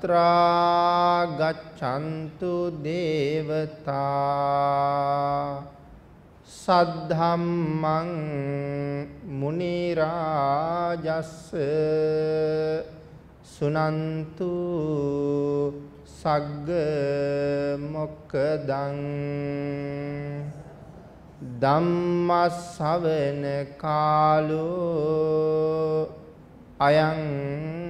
අත්‍රා ගච්ඡන්තු දේවතා සද්ධම්මං මුනි රාජස්ස සුනන්තු සග්ග මොක්කදං ධම්මස්සවන කාලෝ අයං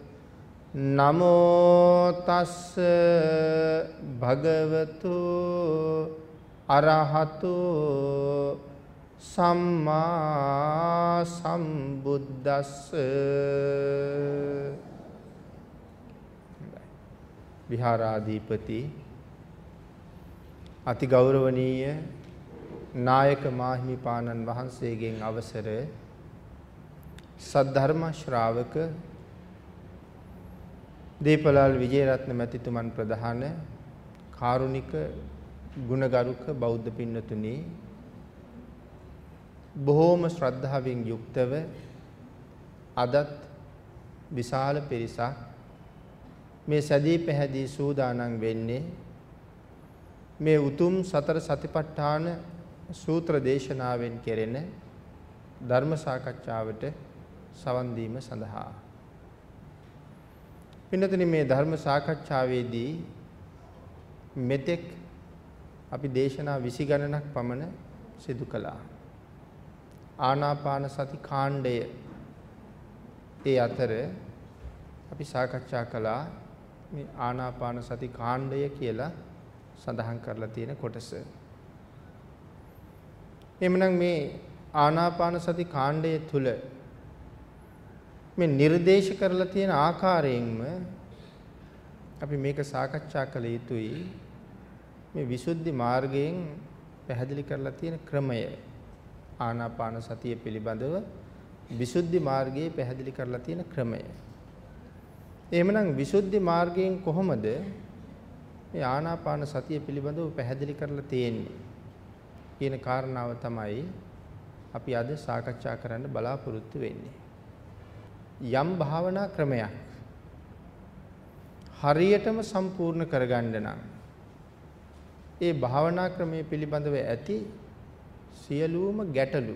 නමෝ තස්ස භගවතු අරහතු සම්මා සම්බුද්දස්ස විහාරාධිපති අති ගෞරවනීය නායක මාහිමිපාණන් වහන්සේගෙන් අවසර සද්ධර්ම ශ්‍රාවක දීපලාල් විජේරත්න මැතිතුමන් ප්‍රධාන කාරුණික ගුණගරුක බෞද්ධ පින්නතුනි බොහෝම ශ්‍රද්ධාවෙන් යුක්තව අදත් විශාල පිරිසක් මේ සැදී පැහැදී සූදානම් වෙන්නේ මේ උතුම් සතර සතිපට්ඨාන සූත්‍ර දේශනාවෙන් කෙරෙන ධර්ම සාකච්ඡාවට සවන් දීම සඳහා. පින්නතනි මේ ධර්ම සාකච්ඡාවේදී මෙතෙක් අපි දේශනා 20 ගණනක් පමණ සිදු කළා. ආනාපාන සති කාණ්ඩය ඒ අතර අපි සාකච්ඡා කළා මේ ආනාපාන සති කාණ්ඩය කියලා සඳහන් කරලා තියෙන කොටස. එhmenan මේ ආනාපාන සති කාණ්ඩය තුල මේ නිර්දේශ කරලා තියෙන ආකාරයෙන්ම අපි මේක සාකච්ඡා කළ යුතුයි මේ විසුද්ධි මාර්ගයෙන් පැහැදිලි කරලා තියෙන ක්‍රමය ආනාපාන සතිය පිළිබඳව විසුද්ධි මාර්ගයේ පැහැදිලි කරලා තියෙන ක්‍රමය. එහෙමනම් විසුද්ධි මාර්ගයෙන් කොහොමද මේ ආනාපාන සතිය පිළිබඳව පැහැදිලි කරලා තියෙන්නේ කියන කාරණාව තමයි අපි අද සාකච්ඡා කරන්න බලාපොරොත්තු වෙන්නේ. යම් භාවනා ක්‍රමයක් හරියටම සම්පූර්ණ කරගන්න නම් ඒ භාවනා ක්‍රමයේ පිළිබඳව ඇති සියලුම ගැටලු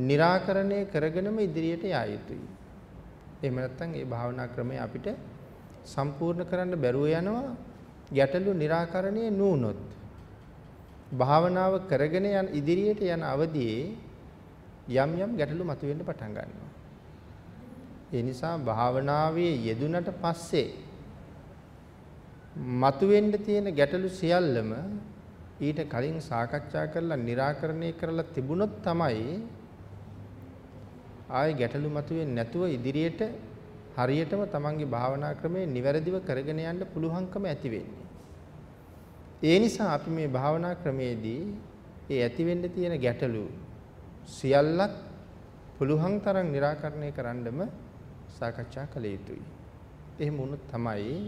निराකරණය කරගෙනම ඉදිරියට යා යුතුයි. එහෙම නැත්නම් ඒ භාවනා ක්‍රමය අපිට සම්පූර්ණ කරන්න බැරුව යනවා ගැටලු निराකරණය නුනොත්. භාවනාව කරගෙන යන ඉදිරියට යන අවදී යම් යම් ගැටලු මතුවෙන්න පටන් ගන්නවා. ඒ නිසා භාවනාවේ යෙදුනට පස්සේ මතුවෙන්න තියෙන ගැටලු සියල්ලම ඊට කලින් සාකච්ඡා කරලා निराකරණය කරලා තිබුණොත් තමයි ආයේ ගැටලු මතුවෙන්නේ නැතුව ඉදිරියට හරියටම තමන්ගේ භාවනා ක්‍රමය නිවැරදිව කරගෙන යන්න පුළුවන්කම ඇති වෙන්නේ. ඒ නිසා අපි මේ භාවනා ක්‍රමයේදී ඒ ඇති වෙන්න තියෙන ගැටලු සියල්ලත් පුළුවන් තරම් निराකරණය කරන්නම සාකච්ඡා කළ යුතුයි. එහෙම වුණොත් තමයි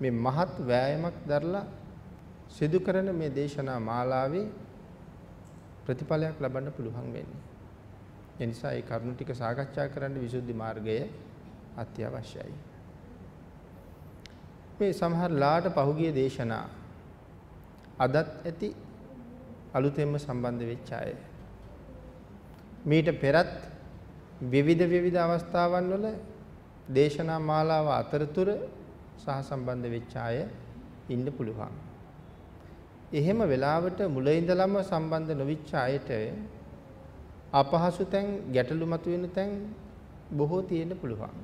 මේ මහත් වෑයමක් දරලා සිදු කරන මේ දේශනා මාලාවේ ප්‍රතිඵලයක් ලබන්න පුළුවන් වෙන්නේ. ඒ නිසා ඒ කරුණු ටික සාකච්ඡා කරන්න විසුද්ධි මාර්ගය අත්‍යවශ්‍යයි. මේ සමහර ලාට පහුගිය දේශනා අදත් ඇති අලුතෙන්ම සම්බන්ධ වෙච්ච අය. මීට පෙරත් විවිධ විවිධ අවස්ථාවන් වල දේශනා මාලාව අතරතුර සහ සම්බන්ධ වෙච්ච අය ඉන්න පුළුවන්. එහෙම වෙලාවට මුල ඉඳලම සම්බන්ධ නොවිච්ච අයට අපහසු තැන් ගැටලු මතුවෙන තැන් බොහෝ තියෙන්න පුළුවන්.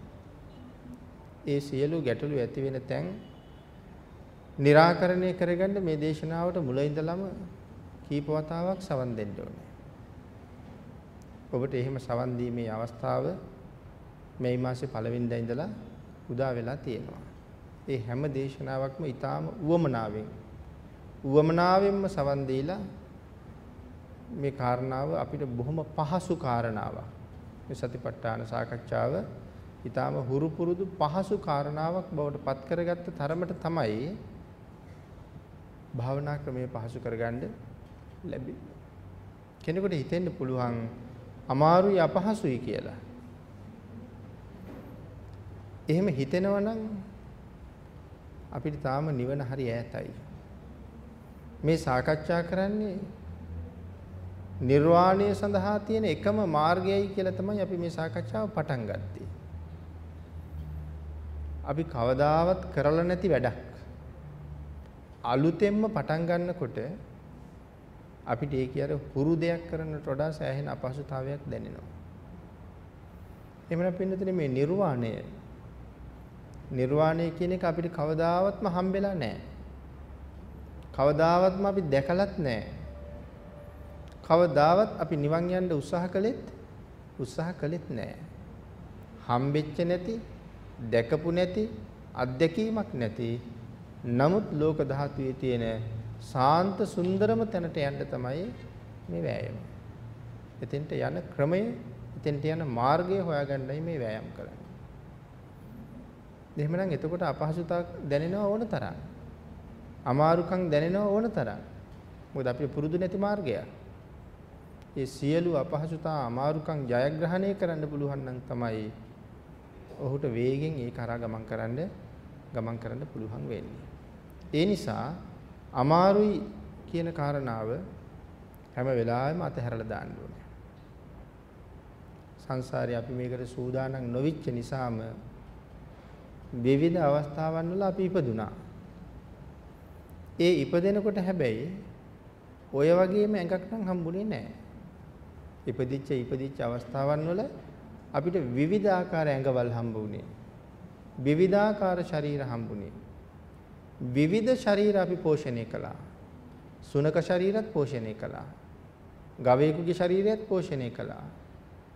ඒ සියලු ගැටලු ඇති වෙන තැන් निराකරණය කරගන්න මේ දේශනාවට මුල ඉඳලම කීප වතාවක් සවන් දෙන්න ඕනේ. ඔබට එහෙම සවන් දීමේ අවස්ථාව මේ මාසේ පළවෙනිදා ඉඳලා උදා වෙලා තියෙනවා. ඒ හැම දේශනාවක්ම ඊටාම උවමනාවෙන් උවමනාවෙන්ම සවන් දීලා මේ කාරණාව අපිට බොහොම පහසු කාරණාවක්. මේ සතිපට්ඨාන සාකච්ඡාව ඊටාම හුරු පුරුදු පහසු කාරණාවක් බවට පත් කරගත්ත තරමට තමයි භාවනා ක්‍රමයේ පහසු කරගන්න ලැබෙන්නේ. කෙනෙකුට හිතෙන්න පුළුවන් අමාරුයි අපහසුයි කියලා. එහෙම හිතෙනවා නම් අපිට තාම නිවන හරි ඈතයි. මේ සාකච්ඡා කරන්නේ නිර්වාණය සඳහා තියෙන එකම මාර්ගයයි කියලා තමයි අපි මේ සාකච්ඡාව පටන් ගත්තේ. අපි කවදාවත් කරලා නැති වැඩක්. අලුතෙන්ම පටන් ගන්නකොට අපිට ඒ කිය අර හුරු දෙයක් කරන්නට වඩා සෑහෙන අපහසුතාවයක් දැනෙනවා. එhmenan පින්නතනේ මේ නිර්වාණය නිර්වාණය කියන එක අපිට කවදාවත්ම හම්බෙලා නැහැ. කවදාවත්ම අපි දැකලත් නැහැ. කවදාවත් අපි නිවන් යන්න උත්සාහ කළෙත් උත්සාහ කළෙත් නැහැ. හම්බෙච්ච නැති, දැකපු නැති, අත්දැකීමක් නැති. නමුත් ලෝක ධාතුවේ තියෙන සාන්ත සුන්දරම තැනට යන්න තමයි මේ වෑයම. එතෙන්ට යන ක්‍රමය, එතෙන්ට යන මාර්ගය හොයාගන්නයි මේ වෑයම් කරන්නේ. එහෙමනම් එතකොට අපහසුතාවක් දැනෙනව ඕන තරම්. අමාරුකම් දැනෙනව ඕන තරම්. මොකද අපි පුරුදු නැති මාර්ගයක්. ඒ සියලු අපහසුතා අමාරුකම් ජයග්‍රහණය කරන්න පුළුවන් නම් තමයි ඔහුට වේගෙන් ඒක කරා ගමන් කරන්න ගමන් කරන්න පුළුවන් වෙන්නේ. ඒ නිසා අමාරුයි කියන කාරණාව හැම වෙලාවෙම අතහැරලා දාන්න ඕනේ. සංසාරේ අපි මේකට සූදානම් නොවිච්ච නිසාම විවිධ අවස්ථාවන් වල අපි ඉපදුනා. ඒ ඉපදෙනකොට හැබැයි ඔය වගේම ඇඟක් නම් හම්බුනේ නැහැ. ඉපදිච්ච ඉපදිච්ච අවස්ථාවන් වල අපිට විවිධ ආකාර ඇඟවල් හම්බුනේ. විවිධාකාර ශරීර හම්බුනේ. විවිධ ශරීර අපි පෝෂණය කළා. සුනක ශරීරත් පෝෂණය කළා. ගවයෙකුගේ ශරීරයත් පෝෂණය කළා.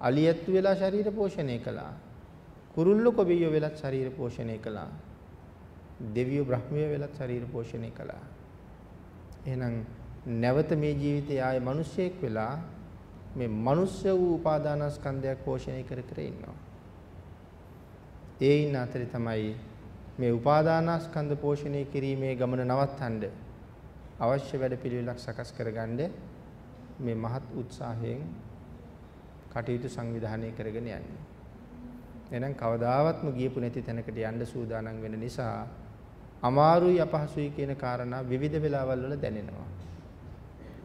අලියැත්තු වෙලා ශරීර පෝෂණය කළා. කුරුල්ල කොබියෝ වෙලත් ශරීර පෝෂණය කළා. දෙවියෝ බ්‍රහ්මියෝ වෙලත් ශරීර පෝෂණය කළා. එහෙනම් නැවත මේ ජීවිතයේ ආයේ මිනිසෙක් වෙලා මේ මනුෂ්‍ය වූ උපාදානස්කන්ධයක් පෝෂණය කර කර ඉන්නවා. ඒ ඉන්න අතරේ තමයි මේ උපාදානස්කන්ධ පෝෂණය කිරීමේ ගමන නවත්තන්න අවශ්‍ය වැඩපිළිවෙලක් සකස් කරගන්න මේ මහත් උත්සාහයෙන් කටයුතු සංවිධානය කරගෙන යන්නේ. එහෙනම් කවදාවත්ම ගියපු නැති තැනකට යන්න සූදානම් වෙන නිසා අමාරුයි අපහසුයි කියන කාරණා විවිධ වෙලාවල් වල දැනෙනවා.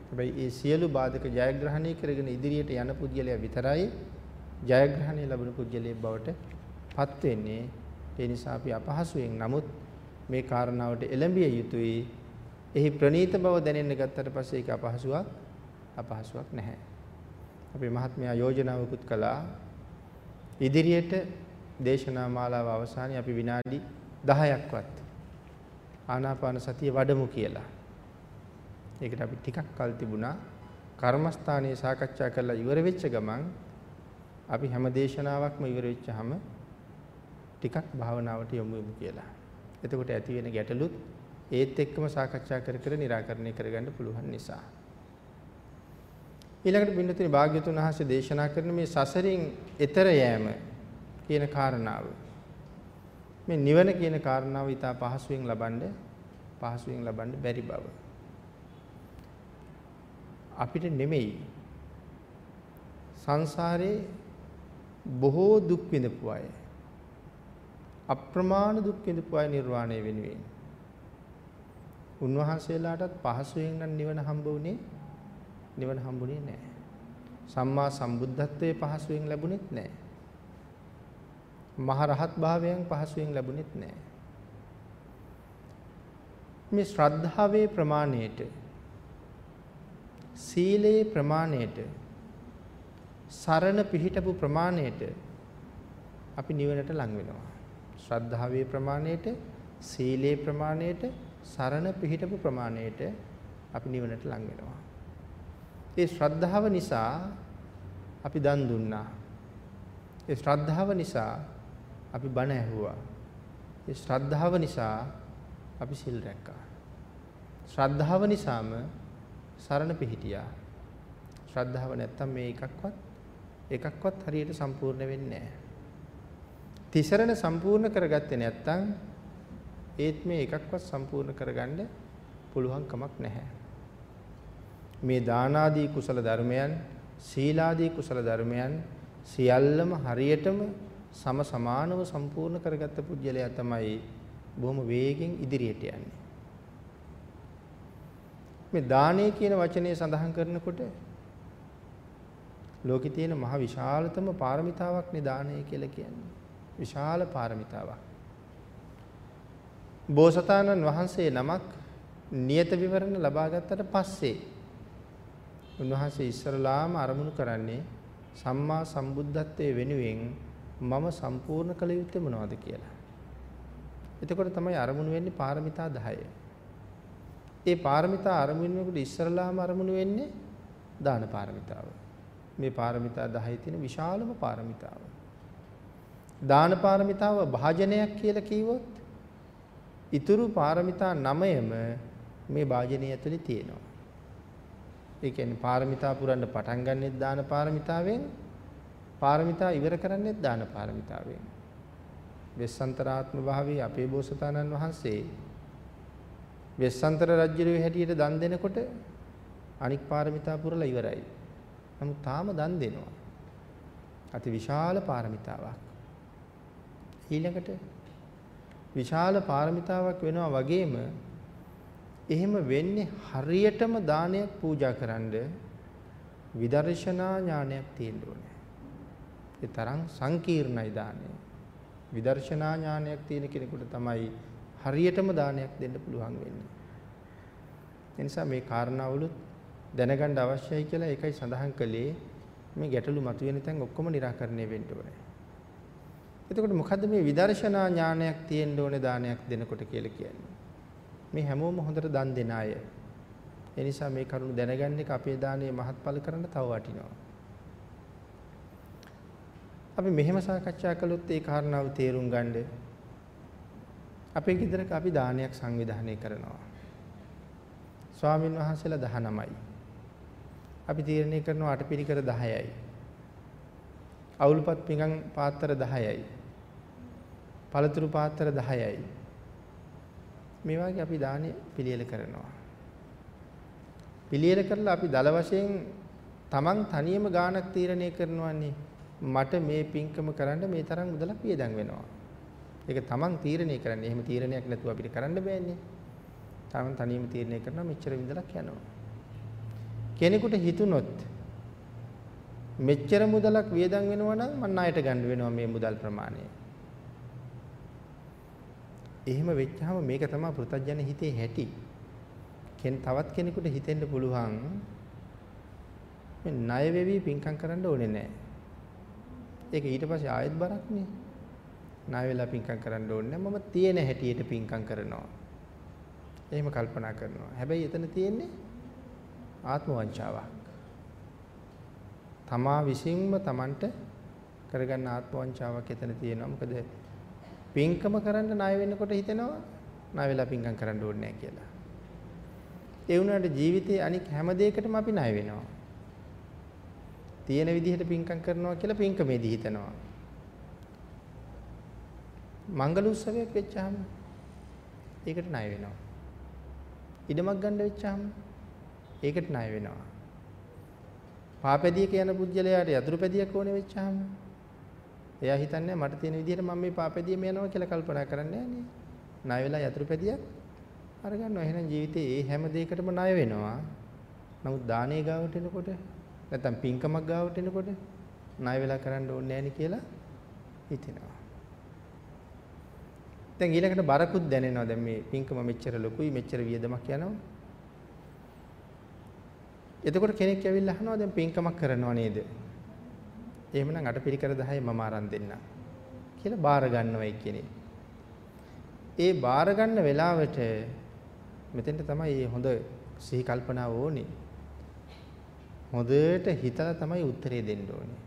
හැබැයි මේ සියලු බාධක ජයග්‍රහණය කරගෙන ඉදිරියට යන පුද්ගලයා විතරයි ජයග්‍රහණය ලැබුණු පුද්ගලයෙක් බවට පත් වෙන්නේ. ඒ නිසා අපි අපහසුයෙන් නමුත් මේ කාරණාවට එළඹිය යුතුයි. එහි ප්‍රනීත බව දැනෙන්න ගත්තට පස්සේ ඒක අපහසුයක් අපහසුයක් නැහැ. අපි මහත්මයා යෝජනාවකුත් කළා ඉදිරියට දේශනා මාලාව අවසානයේ අපි විනාඩි 10ක්වත් ආනාපාන සතිය වඩමු කියලා. ඒකට අපි ටිකක් කල් තිබුණා. කර්මස්ථානයේ සාකච්ඡා කරලා ඉවර වෙච්ච ගමන් අපි හැම දේශනාවක්ම ඉවර වෙච්චාම ටිකක් භාවනාවට යොමු වෙමු කියලා. එතකොට ඇති වෙන ගැටලුත් ඒත් එක්කම සාකච්ඡා කර කර निराකරණය කරගන්න පුළුවන් නිසා. ඊළඟට බින්නතුනි භාග්‍යතුන් වහන්සේ දේශනා කරන මේ සසරින් එතර යෑම කියන කාරණාව මේ නිවන කියන කාරණාව ඊට පහසුවෙන් ලබන්න පහසුවෙන් ලබන්න බැරි බව අපිට නෙමෙයි සංසාරේ බොහෝ දුක් විඳපු අය අප්‍රමාණ දුක් විඳපු අය නිර්වාණය වෙනුවෙන් උන්වහන්සේලාටත් පහසුවෙන් නම් නිවන හම්බ වුණේ නිවන හම්බුනේ නැහැ. සම්මා සම්බුද්ධත්වයේ පහසුවෙන් ලැබුණෙත් නැහැ. මහරහත් භාවයෙන් පහසුවෙන් ලැබුණෙත් නැහැ. මේ ශ්‍රද්ධාවේ ප්‍රමාණයට සීලේ ප්‍රමාණයට සරණ පිහිටපු ප්‍රමාණයට අපි නිවනට ලං වෙනවා. ශ්‍රද්ධාවේ ප්‍රමාණයට සීලේ ප්‍රමාණයට සරණ පිහිටපු ප්‍රමාණයට අපි නිවනට ලං වෙනවා. ඒ ශ්‍රද්ධාව නිසා අපි දන් දුන්නා. ඒ ශ්‍රද්ධාව නිසා අපි බණ ඇහුවා. ඒ ශ්‍රද්ධාව නිසා අපි සිල් රැක්කා. ශ්‍රද්ධාව නිසාම සරණ පිහිටියා. ශ්‍රද්ධාව නැත්තම් මේ එකක්වත් එකක්වත් හරියට සම්පූර්ණ වෙන්නේ නැහැ. තිසරණ සම්පූර්ණ කරගත්තේ නැත්තම් ඒත් මේ එකක්වත් සම්පූර්ණ කරගන්න පුළුවන් කමක් නැහැ. මේ දානාදී කුසල ධර්මයන්, සීලාදී කුසල ධර්මයන් සියල්ලම හරියටම සම සමානව සම්පූර්ණ කරගත්ත පුජ්‍යලයා තමයි බොහොම වේගෙන් ඉදිරියට යන්නේ. මේ දානය කියන වචනේ සඳහන් කරනකොට ලෝකේ තියෙන මහ විශාලතම පාරමිතාවක් නේ දානය කියලා කියන්නේ. විශාල පාරමිතාවක්. බෝසතාණන් වහන්සේ නමක් නියත විවරණ ලබා ගත්තට පස්සේ උන්වහන්සේ ඉස්සරලාම අරමුණු කරන්නේ සම්මා සම්බුද්ධත්වයේ වෙනුවෙන් මම සම්පූර්ණ කළ යුත්තේ මොනවද කියලා. එතකොට තමයි අරමුණු වෙන්නේ පාරමිතා 10. ඒ පාරමිතා අරමුණු වෙනකොට ඉස්සරලාම අරමුණු වෙන්නේ දාන පාරමිතාව. මේ පාරමිතා 10 තියෙන විශාලම පාරමිතාව. දාන පාරමිතාව භාජනයක් කියලා කිව්වොත් ඉතුරු පාරමිතා 9ම මේ භාජනය ඇතුලේ තියෙනවා. ඒ කියන්නේ පාරමිතා පුරන්න පටන් ගන්නෙත් දාන පාරමිතාවෙන් පාරමිතා ඉවර කරන්නෙත් දාන පාරමිතාවෙන්. වෙස්සන්තරාත්ම භාවයේ අපේ බෝසතාණන් වහන්සේ වෙස්සන්තර රජුගේ හැටියට දන් දෙනකොට අනික් පාරමිතා පුරලා ඉවරයි. නමුත් තාම දන් දෙනවා. අති විශාල පාරමිතාවක්. ඊළඟට විශාල පාරමිතාවක් වෙනවා වගේම එහෙම වෙන්නේ හරියටම දානයක් පූජා කරන්න විදර්ශනා ඥානයක් තියෙන්න ඕනේ. ඒ තරම් සංකීර්ණයි දානය. විදර්ශනා ඥානයක් තියෙන කෙනෙකුට තමයි හරියටම දානයක් දෙන්න පුළුවන් වෙන්නේ. ඒ නිසා මේ කාරණාවලුත් දැනගන්න අවශ්‍යයි කියලා ඒකයි සඳහන් කළේ මේ ගැටලු මතුවෙන තැන් ඔක්කොම निराකරණය වෙන්න ඕනේ. එතකොට මොකද්ද මේ විදර්ශනා ඥානයක් තියෙන්න ඕනේ දානයක් දෙනකොට කියලා කියන්නේ? මේ හැමෝම හොඳට දන් දෙන අය. ඒ නිසා මේ කරුණ දැනගන්න එක අපේ දානයේ මහත්ඵල කරන්න තව වටිනවා. අපි මෙහෙම සාකච්ඡා කළොත් ඒ කාරණාව තේරුම් ගන්න අපේ ගෙදරක අපි දානයක් සංවිධානය කරනවා. ස්වාමින් වහන්සේලා 19යි. අපි තීරණය කරනවා අටපිරිකර 10යි. අවුල්පත් පිඟන් පාත්‍ර 10යි. පළතුරු පාත්‍ර 10යි. මේ වගේ අපි දානි පිළියෙල කරනවා. පිළියෙල කරලා අපි දල වශයෙන් Taman තනියම ගාණක් තීරණය කරනවානේ මට මේ පින්කම කරන්න මේ තරම් මුදලක් වියදම් වෙනවා. ඒක Taman තීරණය කරන්නේ. එහෙම තීරණයක් නැතුව අපිට කරන්න බෑනේ. Taman තනියම තීරණය කරනවා මෙච්චර මුදලක් යනවා. කෙනෙකුට හිතුනොත් මෙච්චර මුදලක් වියදම් වෙනවා නම් මම ණයට ගන්න වෙනවා මේ මුදල් ප්‍රමාණය. එහෙම වෙච්චාම මේක තමයි පෘථජන හිතේ හැටි. කෙන් තවත් කෙනෙකුට හිතෙන්න පුළුවන් මේ ණය වෙවි පින්කම් කරන්න ඕනේ නැහැ. ඒක ඊට පස්සේ ආයෙත් බරක් නේ. ණය වෙලා පින්කම් කරන්න ඕනේ නැහැ. මම තියෙන හැටියට පින්කම් කරනවා. එහෙම කල්පනා කරනවා. හැබැයි එතන තියෙන්නේ ආත්ම වංචාවක්. තමා විසින්ම Tamanට කරගන්න ආත්ම වංචාවක් එතන තියෙනවා. මොකද පින්කම කරන්න ණය වෙනකොට හිතෙනවා ණය වෙලා පින්කම් කරන්න ඕනේ නැහැ කියලා. ඒ වුණාට ජීවිතේ අනික් හැම දෙයකටම අපි ණය වෙනවා. තියෙන විදිහට පින්කම් කරනවා කියලා පින්කමේදී හිතනවා. මංගල උත්සවයක් වෙච්චාම ඒකට ණය වෙනවා. ඉඩමක් ගන්න වෙච්චාම ඒකට ණය වෙනවා. පාපැදියක යන පුජ්‍යලයාට යතුරු පැදියක් ඕනේ වෙච්චාම එයා හිතන්නේ මට තියෙන විදිහට මම මේ පාපෙදියම යනවා කියලා කල්පනා කරන්නේ නෑනේ. ණය වෙලා යතුරු පැදියක් අරගන්නවා. එහෙනම් ජීවිතේ ඒ හැම දෙයකටම ණය වෙනවා. නමුත් දානේ ගාවට එනකොට නැත්තම් පින්කමක් ගාවට එනකොට ණය වෙලා කරන්න ඕනේ නෑනේ කියලා හිතෙනවා. දැන් ඊළඟට බරකුත් දැනෙනවා. දැන් මේ පින්කම මෙච්චර ලොකුයි මෙච්චර වියදමක් යනවා. එතකොට කෙනෙක් ඇවිල්ලා අහනවා දැන් පින්කමක් කරනවා නේද? එහෙමනම් අටපිරිකර 10 මම අරන් දෙන්නම් කියලා බාර ගන්නවයි කියන්නේ. ඒ බාර ගන්න වෙලාවට මෙතෙන්ට තමයි මේ හොඳ සිහි කල්පනාව ඕනේ. හොඳට හිතලා තමයි උත්තරේ දෙන්න ඕනේ.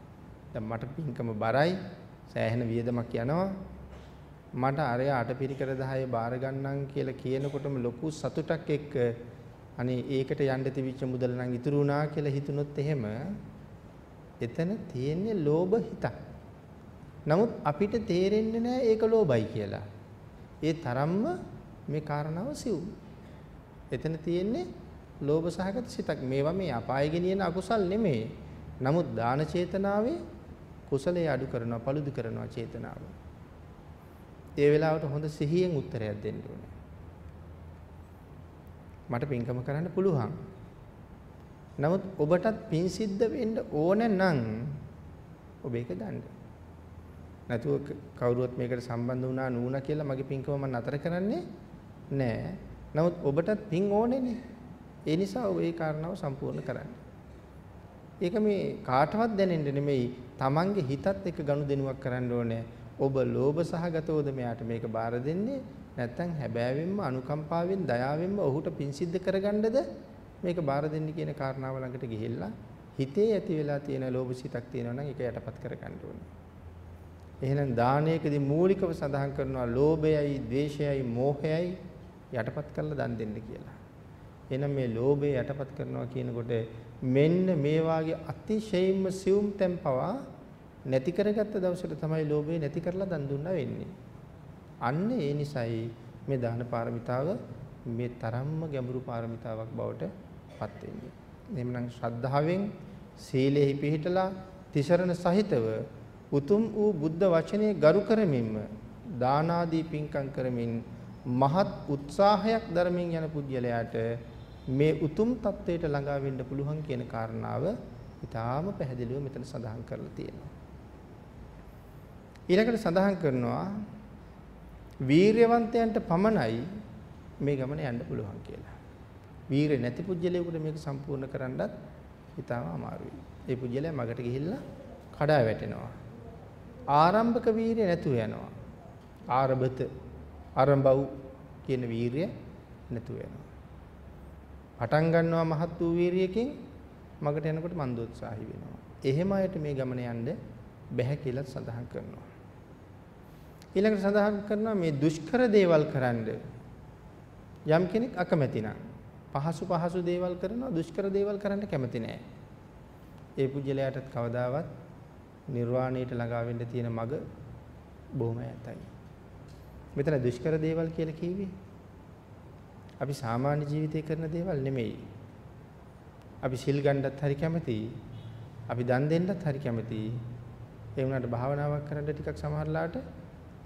දැන් මට පින්කම බරයි සෑහෙන වියදමක් යනවා. මට අරය අටපිරිකර 10 බාර ගන්නම් කියලා කියනකොටම ලොකු සතුටක් එක්ක අනේ ඒකට යන්න තිබිච්ච මුදල නම් ඉතුරු වුණා කියලා හිතුනොත් එහෙම එතන තියෙන්නේ ලෝභ හිතක්. නමුත් අපිට තේරෙන්නේ නැහැ ඒක ලෝභයි කියලා. ඒ තරම්ම මේ කාරණාව සිවුම්. එතන තියෙන්නේ ලෝභ සහගත සිතක්. මේවා මේ අපාය ගෙනියන අකුසල් නෙමෙයි. නමුත් දාන චේතනාවේ කුසලයේ අඩු කරනවා, paludu කරනවා චේතනාව. ඒ වෙලාවට හොඳ සිහියෙන් උත්තරයක් දෙන්න ඕනේ. මට පින්කම කරන්න පුළුවන්. නමුත් ඔබටත් පින් සිද්ධ වෙන්න ඕන නම් ඔබ ඒක ගන්න. නැතුව කවුරුවත් මේකට සම්බන්ධ වුණා නූණා කියලා මගේ පින්කම මම නතර කරන්නේ නෑ. නමුත් ඔබටත් පින් ඕනේනේ. ඒ නිසා ඔබ ඒ කාරණාව සම්පූර්ණ කරන්න. ඒක මේ කාටවත් දැනෙන්න නෙමෙයි තමන්ගේ හිතත් එක්ක ගනුදෙනුවක් කරන්න ඕනේ. ඔබ ලෝභ සහගතවද මෙයාට මේක බාර දෙන්නේ? නැත්නම් හැබෑවෙන්ම අනුකම්පාවෙන් දයාවෙන්ම ඔහුට පින් සිද්ධ කරගන්නද මේක බාර දෙන්න කියන කාරණාව ළඟට ගිහිල්ලා හිතේ ඇති වෙලා තියෙන ලෝභසිතක් තියෙනවා නම් ඒක යටපත් කරගන්න ඕනේ. එහෙනම් දානයකදී මූලිකව සඳහන් කරනවා ලෝභයයි, ద్వේෂයයි, මෝහයයි යටපත් කරලා දන් දෙන්න කියලා. එහෙනම් මේ ලෝභය යටපත් කරනවා කියනකොට මෙන්න මේ වාගේ අතිශයින්ම සියුම් තැන් පවා නැති කරගත්ත දවසට තමයි ලෝභය නැති කරලා දන් දුන්නා වෙන්නේ. අන්න ඒ නිසයි මේ දාන පාරමිතාව මේ තරම්ම ගැඹුරු පාරමිතාවක් බවට පත් වෙන්නේ. එhmenan ශ්‍රද්ධාවෙන් සීලෙහි පිහිටලා තිසරණ සහිතව උතුම් වූ බුද්ධ වචනේ ගරු කරමින්ම දාන ආදී පින්කම් කරමින් මහත් උත්සාහයක් ධර්මයෙන් යන පුජ්‍යලයාට මේ උතුම් தත්වයට ළඟා වෙන්න පුළුවන් කියන කාරණාව ඉතාම පැහැදිලිව මෙතන සඳහන් කරලා තියෙනවා. ඊළඟට සඳහන් කරනවා වීරයවන්තයන්ට පමණයි මේ ගමන යන්න පුළුවන් කියලා. වීරිය නැති පුජ්‍යලයකට මේක සම්පූර්ණ කරන්නත් ඉතාම අමාරුයි. ඒ පුජ්‍යලය මගට ගිහිල්ලා කඩා වැටෙනවා. ආරම්භක වීරිය නැතුව යනවා. ආරබත ආරම්භව කියන වීරිය නැතුව යනවා. පටන් ගන්නවා මහත් වූ වීරියකින් මගට යනකොට මන්දෝත්සාහී වෙනවා. එහෙම අයට මේ ගමන යන්න බැහැ කියලා සඳහන් කරනවා. ඊළඟට සඳහන් කරනවා මේ දුෂ්කර දේවල් කරන්න යම් කෙනෙක් අකමැති නම් පහසු පහසු දේවල් කරනවා දුෂ්කර දේවල් කරන්න කැමති නෑ. ඒ පුජ්‍යලයාටත් කවදාවත් නිර්වාණයට ළඟා වෙන්න තියෙන මඟ බොහොම ඈතයි. මෙතන දුෂ්කර දේවල් කියලා කිව්වේ අපි සාමාන්‍ය ජීවිතේ කරන දේවල් නෙමෙයි. අපි සිල් ගන්නත් හරි කැමතියි. අපි දන් දෙන්නත් හරි කැමතියි. ඒ වුණාට භාවනාවක් කරන්න ටිකක් සමහරලාට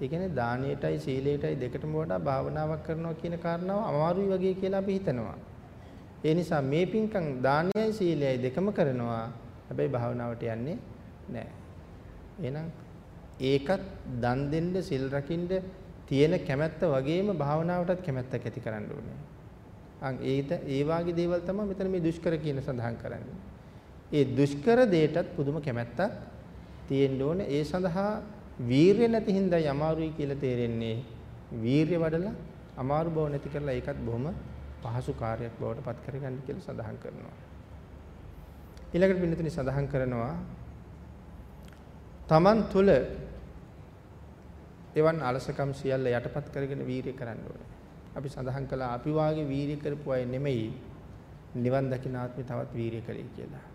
ඒ කියන්නේ දානයටයි සීලයටයි දෙකටම වඩා භාවනාවක් කරනවා කියන කාරණාව අමාරුයි වගේ කියලා අපි හිතනවා. ඒ නිසා මේ පින්කම් දානයයි සීලයයි දෙකම කරනවා. හැබැයි භාවනාවට යන්නේ නැහැ. එහෙනම් ඒකත් දන් දෙන්න සිල් රකින්න තියෙන කැමැත්ත වගේම භාවනාවටත් කැමැත්තක් ඇති කරන්න ඕනේ. අන් ඒත ඒ වාගේ දේවල් තමයි මෙතන මේ දුෂ්කර කියන සඳහන් කරන්නේ. ඒ දුෂ්කර දෙයටත් පුදුම කැමැත්තක් තියෙන්න ඕනේ. ඒ සඳහා වීරිය නැති හින්දායි අමාරුයි කියලා තේරෙන්නේ. වීරිය වඩලා අමාරු බව නැති කරලා ඒකත් බොහොම පහසු කාර්යයක් බවට පත් කරගන්න කියලා සඳහන් කරනවා. ඊළඟට පින්නතුනි සඳහන් කරනවා තමන් තුළ එවන් අලසකම් සියල්ල යටපත් කරගෙන වීරිය කරන්න ඕනේ. අපි සඳහන් කළා අපි වාගේ වීරිය කරපු අය නෙමෙයි නිවන් දකින ආත්මේ තවත් වීරිය කරේ කියලා.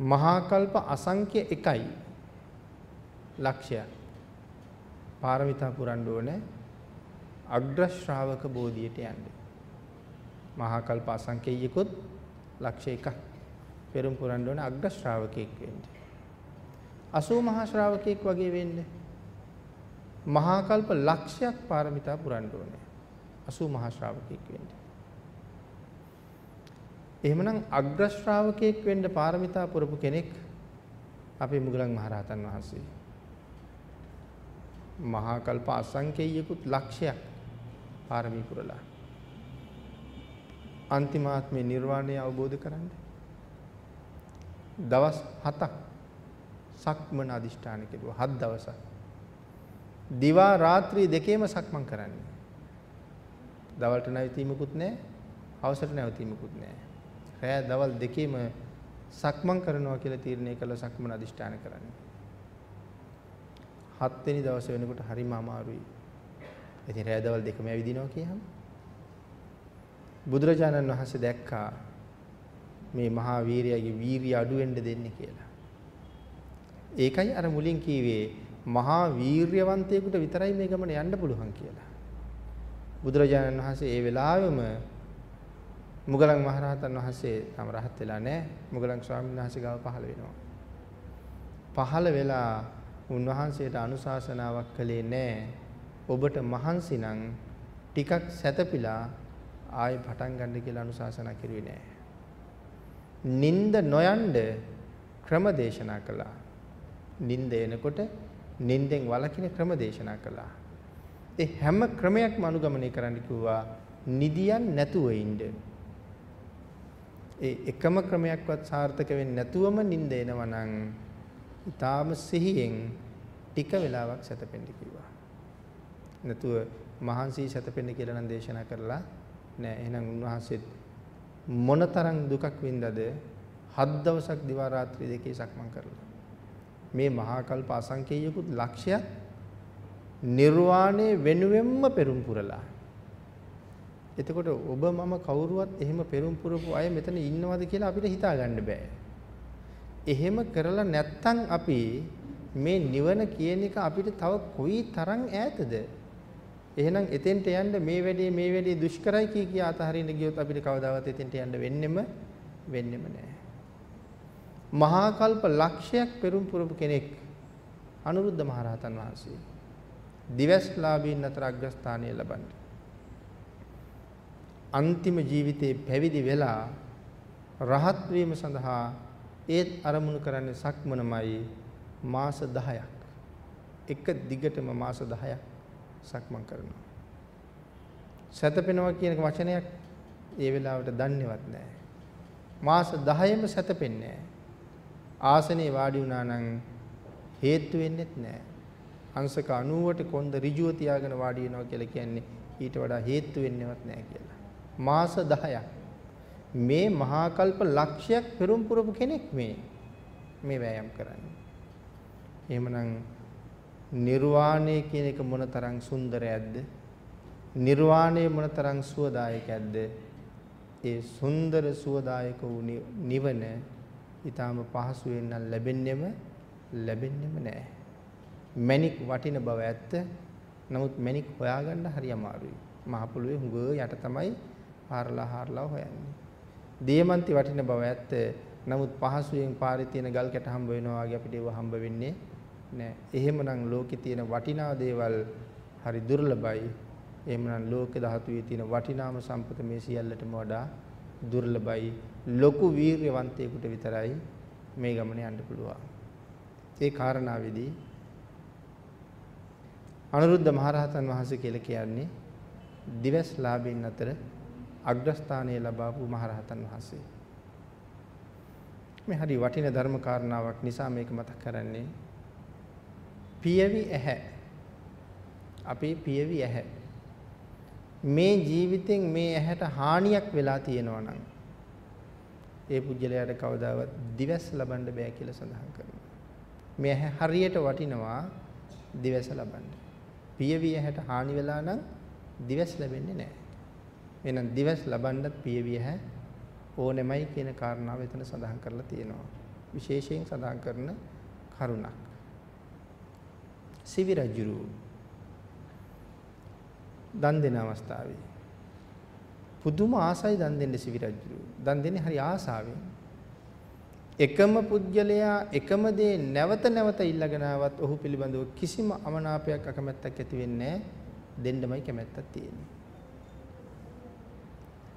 මහා කල්ප අසංඛ්‍ය එකයි ලක්ෂයක් පාරමිතා පුරන්න ඕනේ අග්‍ර ශ්‍රාවක බෝධියට යන්නේ. මහා කල්ප අසංකේයිකොත් ලක්ෂ 1ක් පෙරම් පුරන්න ඕන අග්‍ර ශ්‍රාවකෙක් වෙන්න. අසූ මහා ශ්‍රාවකෙක් වගේ වෙන්න. මහා කල්ප ලක්ෂයක් පාරමිතා පුරන්න ඕනේ. අසූ මහා ශ්‍රාවකෙක් වෙන්න. එහෙමනම් අග්‍ර ශ්‍රාවකෙක් වෙන්න පාරමිතා පුරපු කෙනෙක් අපේ මුගලන් මහරහතන් වහන්සේ. මහා කල්ප අසංකේයිකුත් ලක්ෂයක් පාරමී පුරලා. අන්තිමාත්මේ නිර්වාණය අවබෝධ කරගන්න. දවස් 7ක් සක්මන අදිෂ්ඨාන කෙරුවා. හත් දවසක්. දිවා රාත්‍රී දෙකේම සක්මන් කරන්නේ. දවල්ට නැවතීමකුත් නැහැ. හවසට නැවතීමකුත් නැහැ. රෑ දවල් දෙකේම සක්මන් කරනවා කියලා තීරණය කළ සක්මන අදිෂ්ඨාන කරන්නේ. හත් වෙනි දවසේ වෙනකොට හරිම අමාරුයි. ඉතින් රෑ දවල් දෙකම ඇවිදිනවා කියහම බුදුරජාණන් වහන්සේ දැක්කා මේ මහා වීරයාගේ වීරිය අඩු වෙන්න දෙන්නේ කියලා. ඒකයි අර මුලින් කීවේ මහා වීරයවන්තයෙකුට විතරයි මේ ගමන යන්න පුළුවන් කියලා. බුදුරජාණන් වහන්සේ ඒ වෙලාවෙම මුගලන් මහරහතන් වහන්සේ තම රහත් වෙලා නැහැ. මුගලන් ස්වාමීන් වහන්සේ ගාව පහළ වෙනවා. පහළ වෙලා උන්වහන්සේට අනුශාසනාවක් කළේ නැහැ. ඔබට මහන්සි නම් ටිකක් සැතපීලා ආයෙ පටන් ගන්න කියලා අනුශාසනා කරුවේ නෑ. නිින්ද නොයන්ඩ ක්‍රම දේශනා කළා. නිින්ද එනකොට නිින්දෙන් වළකින ක්‍රම දේශනා කළා. ඒ හැම ක්‍රමයක්ම අනුගමනය කරන්න කිව්වා නිදියන් නැතුව ඉන්න. ඒ එකම ක්‍රමයක්වත් සාර්ථක වෙන්නේ නැතුවම නිින්ද එනවා නම් ඊටාම සිහියෙන් ටික වෙලාවක් සැතපෙන්න කිව්වා. නැතුව මහන්සි සැතපෙන්න කියලා නම් දේශනා කරලා නෑ. එහෙනම් උන්වහන්සේත් මොනතරම් දුකක් වින්දද හත් දවසක් දිවා රාත්‍රී දෙකේ සක්මන් කරලා. මේ මහා කල්ප අසංකේයකුත් ලක්ෂයක් නිර්වාණය වෙනුවෙන්ම පෙරම් පුරලා. එතකොට ඔබ මම කවුරුවත් එහෙම පෙරම් පුරපු අය මෙතන ඉන්නවද කියලා අපිට හිතා ගන්න බෑ. එහෙම කරලා නැත්තම් අපි මේ නිවන කියන එක අපිට තව කොයි තරම් ඈතද? එහෙනම් එතෙන්ට යන්න මේ වැඩේ මේ වැඩේ දුෂ්කරයි කී කිය අතහරින්න ගියොත් අපිට කවදාවත් එතෙන්ට යන්න වෙන්නෙම වෙන්නෙම නෑ. මහා කල්ප ලක්ෂයක් පෙරම් පුරපු කෙනෙක් අනුරුද්ධ මහරහතන් වහන්සේ. දිවස්ලාභීන් අතර අග්‍රස්ථානය ලබන්නේ. අන්තිම ජීවිතේ පැවිදි වෙලා රහත් වීම සඳහා ඒත් අරමුණු කරන්නේ සක්මනමයි මාස 10ක්. එක දිගටම මාස 10ක් සක්මන් කරනවා. සැතපෙනවා කියන වචනයක් ඒ වෙලාවට දන්නේවත් නැහැ. මාස 10ෙම සැතපෙන්නේ නැහැ. ආසනේ වාඩි වුණා නම් හේතු වෙන්නේත් නැහැ. අංශක 90ට කොන්ද ඍජුව තියාගෙන වාඩි වෙනවා කියලා කියන්නේ ඊට වඩා හේතු වෙන්නේවත් නැහැ කියලා. මාස 10ක් මේ මහා කල්ප ලක්ෂයක් පෙරම් පුරපු කෙනෙක් මේ මේ වෑයම් කරන්නේ. එහෙමනම් නිර්වාණය කියන එක මොනතරම් සුන්දරයක්ද? නිර්වාණය මොනතරම් සුවදායකයක්ද? ඒ සුන්දර සුවදායක වූ නිවන ඊටාම පහසුවෙන් නම් ලැබෙන්නෙම ලැබෙන්නෙම නෑ. මැණික් වටින බව ඇත්ත. නමුත් මැණික් හොයාගන්න හරි අමාරුයි. මහ පොළොවේ හුඟ යට තමයි හාරලා හාරලා හොයන්නේ. දියමන්ති වටින බව ඇත්ත. නමුත් පහසුවෙන් පාරේ තියෙන ගල් කැට හම්බ වෙනවා වගේ අපිට ඒව හම්බ වෙන්නේ නෑ. එහෙමනම් ලෝකේ තියෙන වටිනා දේවල් හරි දුර්ලභයි. එහෙමනම් ලෝක ධාතුවේ තියෙන වටිනාම සම්පත මේ සියල්ලටම වඩා දුර්ලභයි. ලොකු වීර්යවන්තයෙකුට විතරයි මේ ගමන යන්න පුළුවන්. ඒ කාරණාවේදී අනුරුද්ධ මහරහතන් වහන්සේ කියලා කියන්නේ දිවස් ලාභින් අතර අග්‍රස්ථානය ලබාපු මහරහතන් වහන්සේ. මේ හරි වටින ධර්ම කාරණාවක් නිසා මේක මතක් කරන්නේ. පියවි ඇහැ. අපේ පියවි ඇහැ. මේ ජීවිතෙන් මේ ඇහැට හානියක් වෙලා තියෙනවා නම් ඒ පුජ්‍යලයට කවදාවත් දිවස් ලබන්න බෑ කියලා සඳහන් කරනවා. මේ ඇහැ හරියට වටිනවා දිවස් ලබන්න. පියවි ඇහැට හානි වෙලා නම් දිවස් ලැබෙන්නේ නැහැ. එහෙනම් දිවස් ලබන්නත් පියවිය හැ ඕනෙමයි කියන කාරණාව එතන සඳහන් කරලා තියෙනවා. විශේෂයෙන් සඳහන් කරන කරුණක්. සිවි රජුරු දන් දෙන අවස්ථාවේ පුදුම ආසයි දන් දෙන්න සිවි රජුරු. දන් දෙන්නේ හරි ආසාවෙන්. එකම පුජ්‍යලයා එකම දේ නැවත නැවත ඉල්ලගෙන ආවත් ඔහු පිළිබඳව කිසිම අමනාපයක් අකමැත්තක් ඇති වෙන්නේ නැහැ. දෙන්නමයි කැමැත්තක් තියෙන්නේ.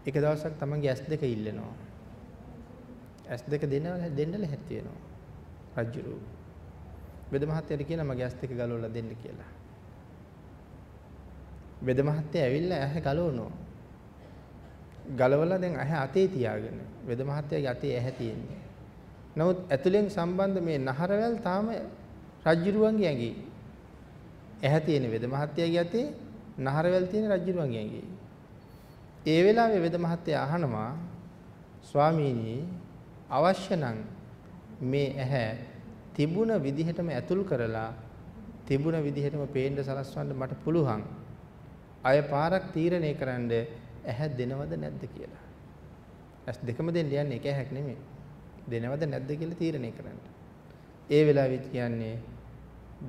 එක දවසක් තමන්ගේ ඇස් දෙක ඉල්ලනවා. ඇස් දෙක දෙන්න දෙන්න ලැහැත්ති වෙනවා. රජුරු. වෙද මහත්තයාට කියනවා මගේ ඇස් දෙක ගලවලා දෙන්න කියලා. වෙද මහත්තයා ඇවිල්ලා ඇහැ ගලවනවා. ගලවලා දැන් ඇහැ අතේ තියාගෙන වෙද මහත්තයාගේ අතේ ඇහැ තියෙන්නේ. නමුත් ඇතුලෙන් සම්බන්ධ මේ නහරවැල් තාම රජ්ජුරුවන්ගේ ඇඟේ. ඇහැ තියෙන වෙද මහත්තයාගේ අතේ නහරවැල් තියෙන රජ්ජුරුවන්ගේ ඇඟේ. ඒ වෙලාවේ වෙද මහත්තයා අහනවා ස්වාමීනි අවශ්‍ය නම් මේ ඇහැ තිබුණ විදිහටම ඇතුල් කරලා තිබුණ විදිහටම පේන්න සලස්වන්න මට පුළුවන්. අය පාරක් තීරණය කරන්න ඇහැ දෙනවද නැද්ද කියලා. ඇස් දෙකම දෙන්න යන්නේ එක ඇහැක් නෙමෙයි. දෙනවද නැද්ද කියලා තීරණය කරන්න. ඒ වෙලාවෙත් කියන්නේ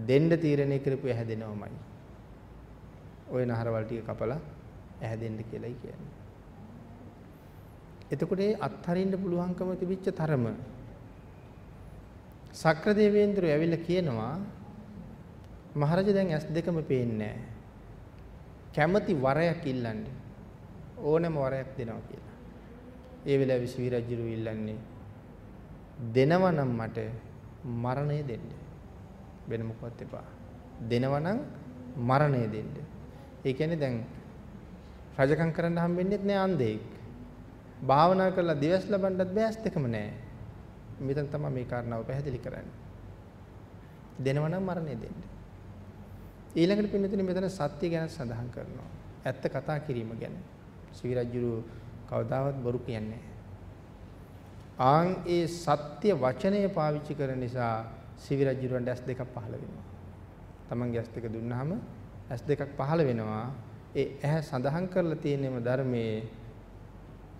දෙන්න තීරණය කරපු ඇහැ දෙනවමයි. ওই නහරවල් ටික කපලා ඇහැ දෙන්න කියලායි කියන්නේ. එතකොට ඒ අත්හරින්න පුළුවන්කම තිබිච්ච තරම සක්‍ර දේවේන්ද්‍රය ඇවිල්ලා කියනවා මහරජා දැන් ඇස් දෙකම පේන්නේ කැමැති වරයක් ඉල්ලන්නේ ඕනෑම වරයක් දෙනවා කියලා. ඒ වෙලාවේ විශ්වී රජුරු ඉල්ලන්නේ දෙනව නම් මට මරණය දෙන්න. වෙන මොකවත් එපා. දෙනව නම් මරණය දෙන්න. ඒ කියන්නේ දැන් රජකම් කරන්න හම්බෙන්නේ නැහැ අන්ධයෙක්. භාවනා කරලා දිවස් ලබන්නත් බෑ ඇස් දෙකම නැහැ. මෙතන තමයි මේ කාරණාව පැහැදිලි කරන්නේ. දෙනව නම් මරණය දෙන්න. ඊළඟට පින්නතුනි මෙතන සත්‍ය ගැන සඳහන් කරනවා. ඇත්ත කතා කිරීම ගැන. සිවිරජ්ජුරු කවදාවත් බොරු කියන්නේ ආන් ඒ සත්‍ය වචනය පාවිච්චි කරන නිසා සිවිරජ්ජුරුවන්ට ඇස් දෙකක් පහළ වෙනවා. තමන්ගේ ඇස් දෙක දුන්නාම ඇස් දෙකක් පහළ වෙනවා. ඒ ඇහැ සඳහන් කරලා තියෙනම ධර්මයේ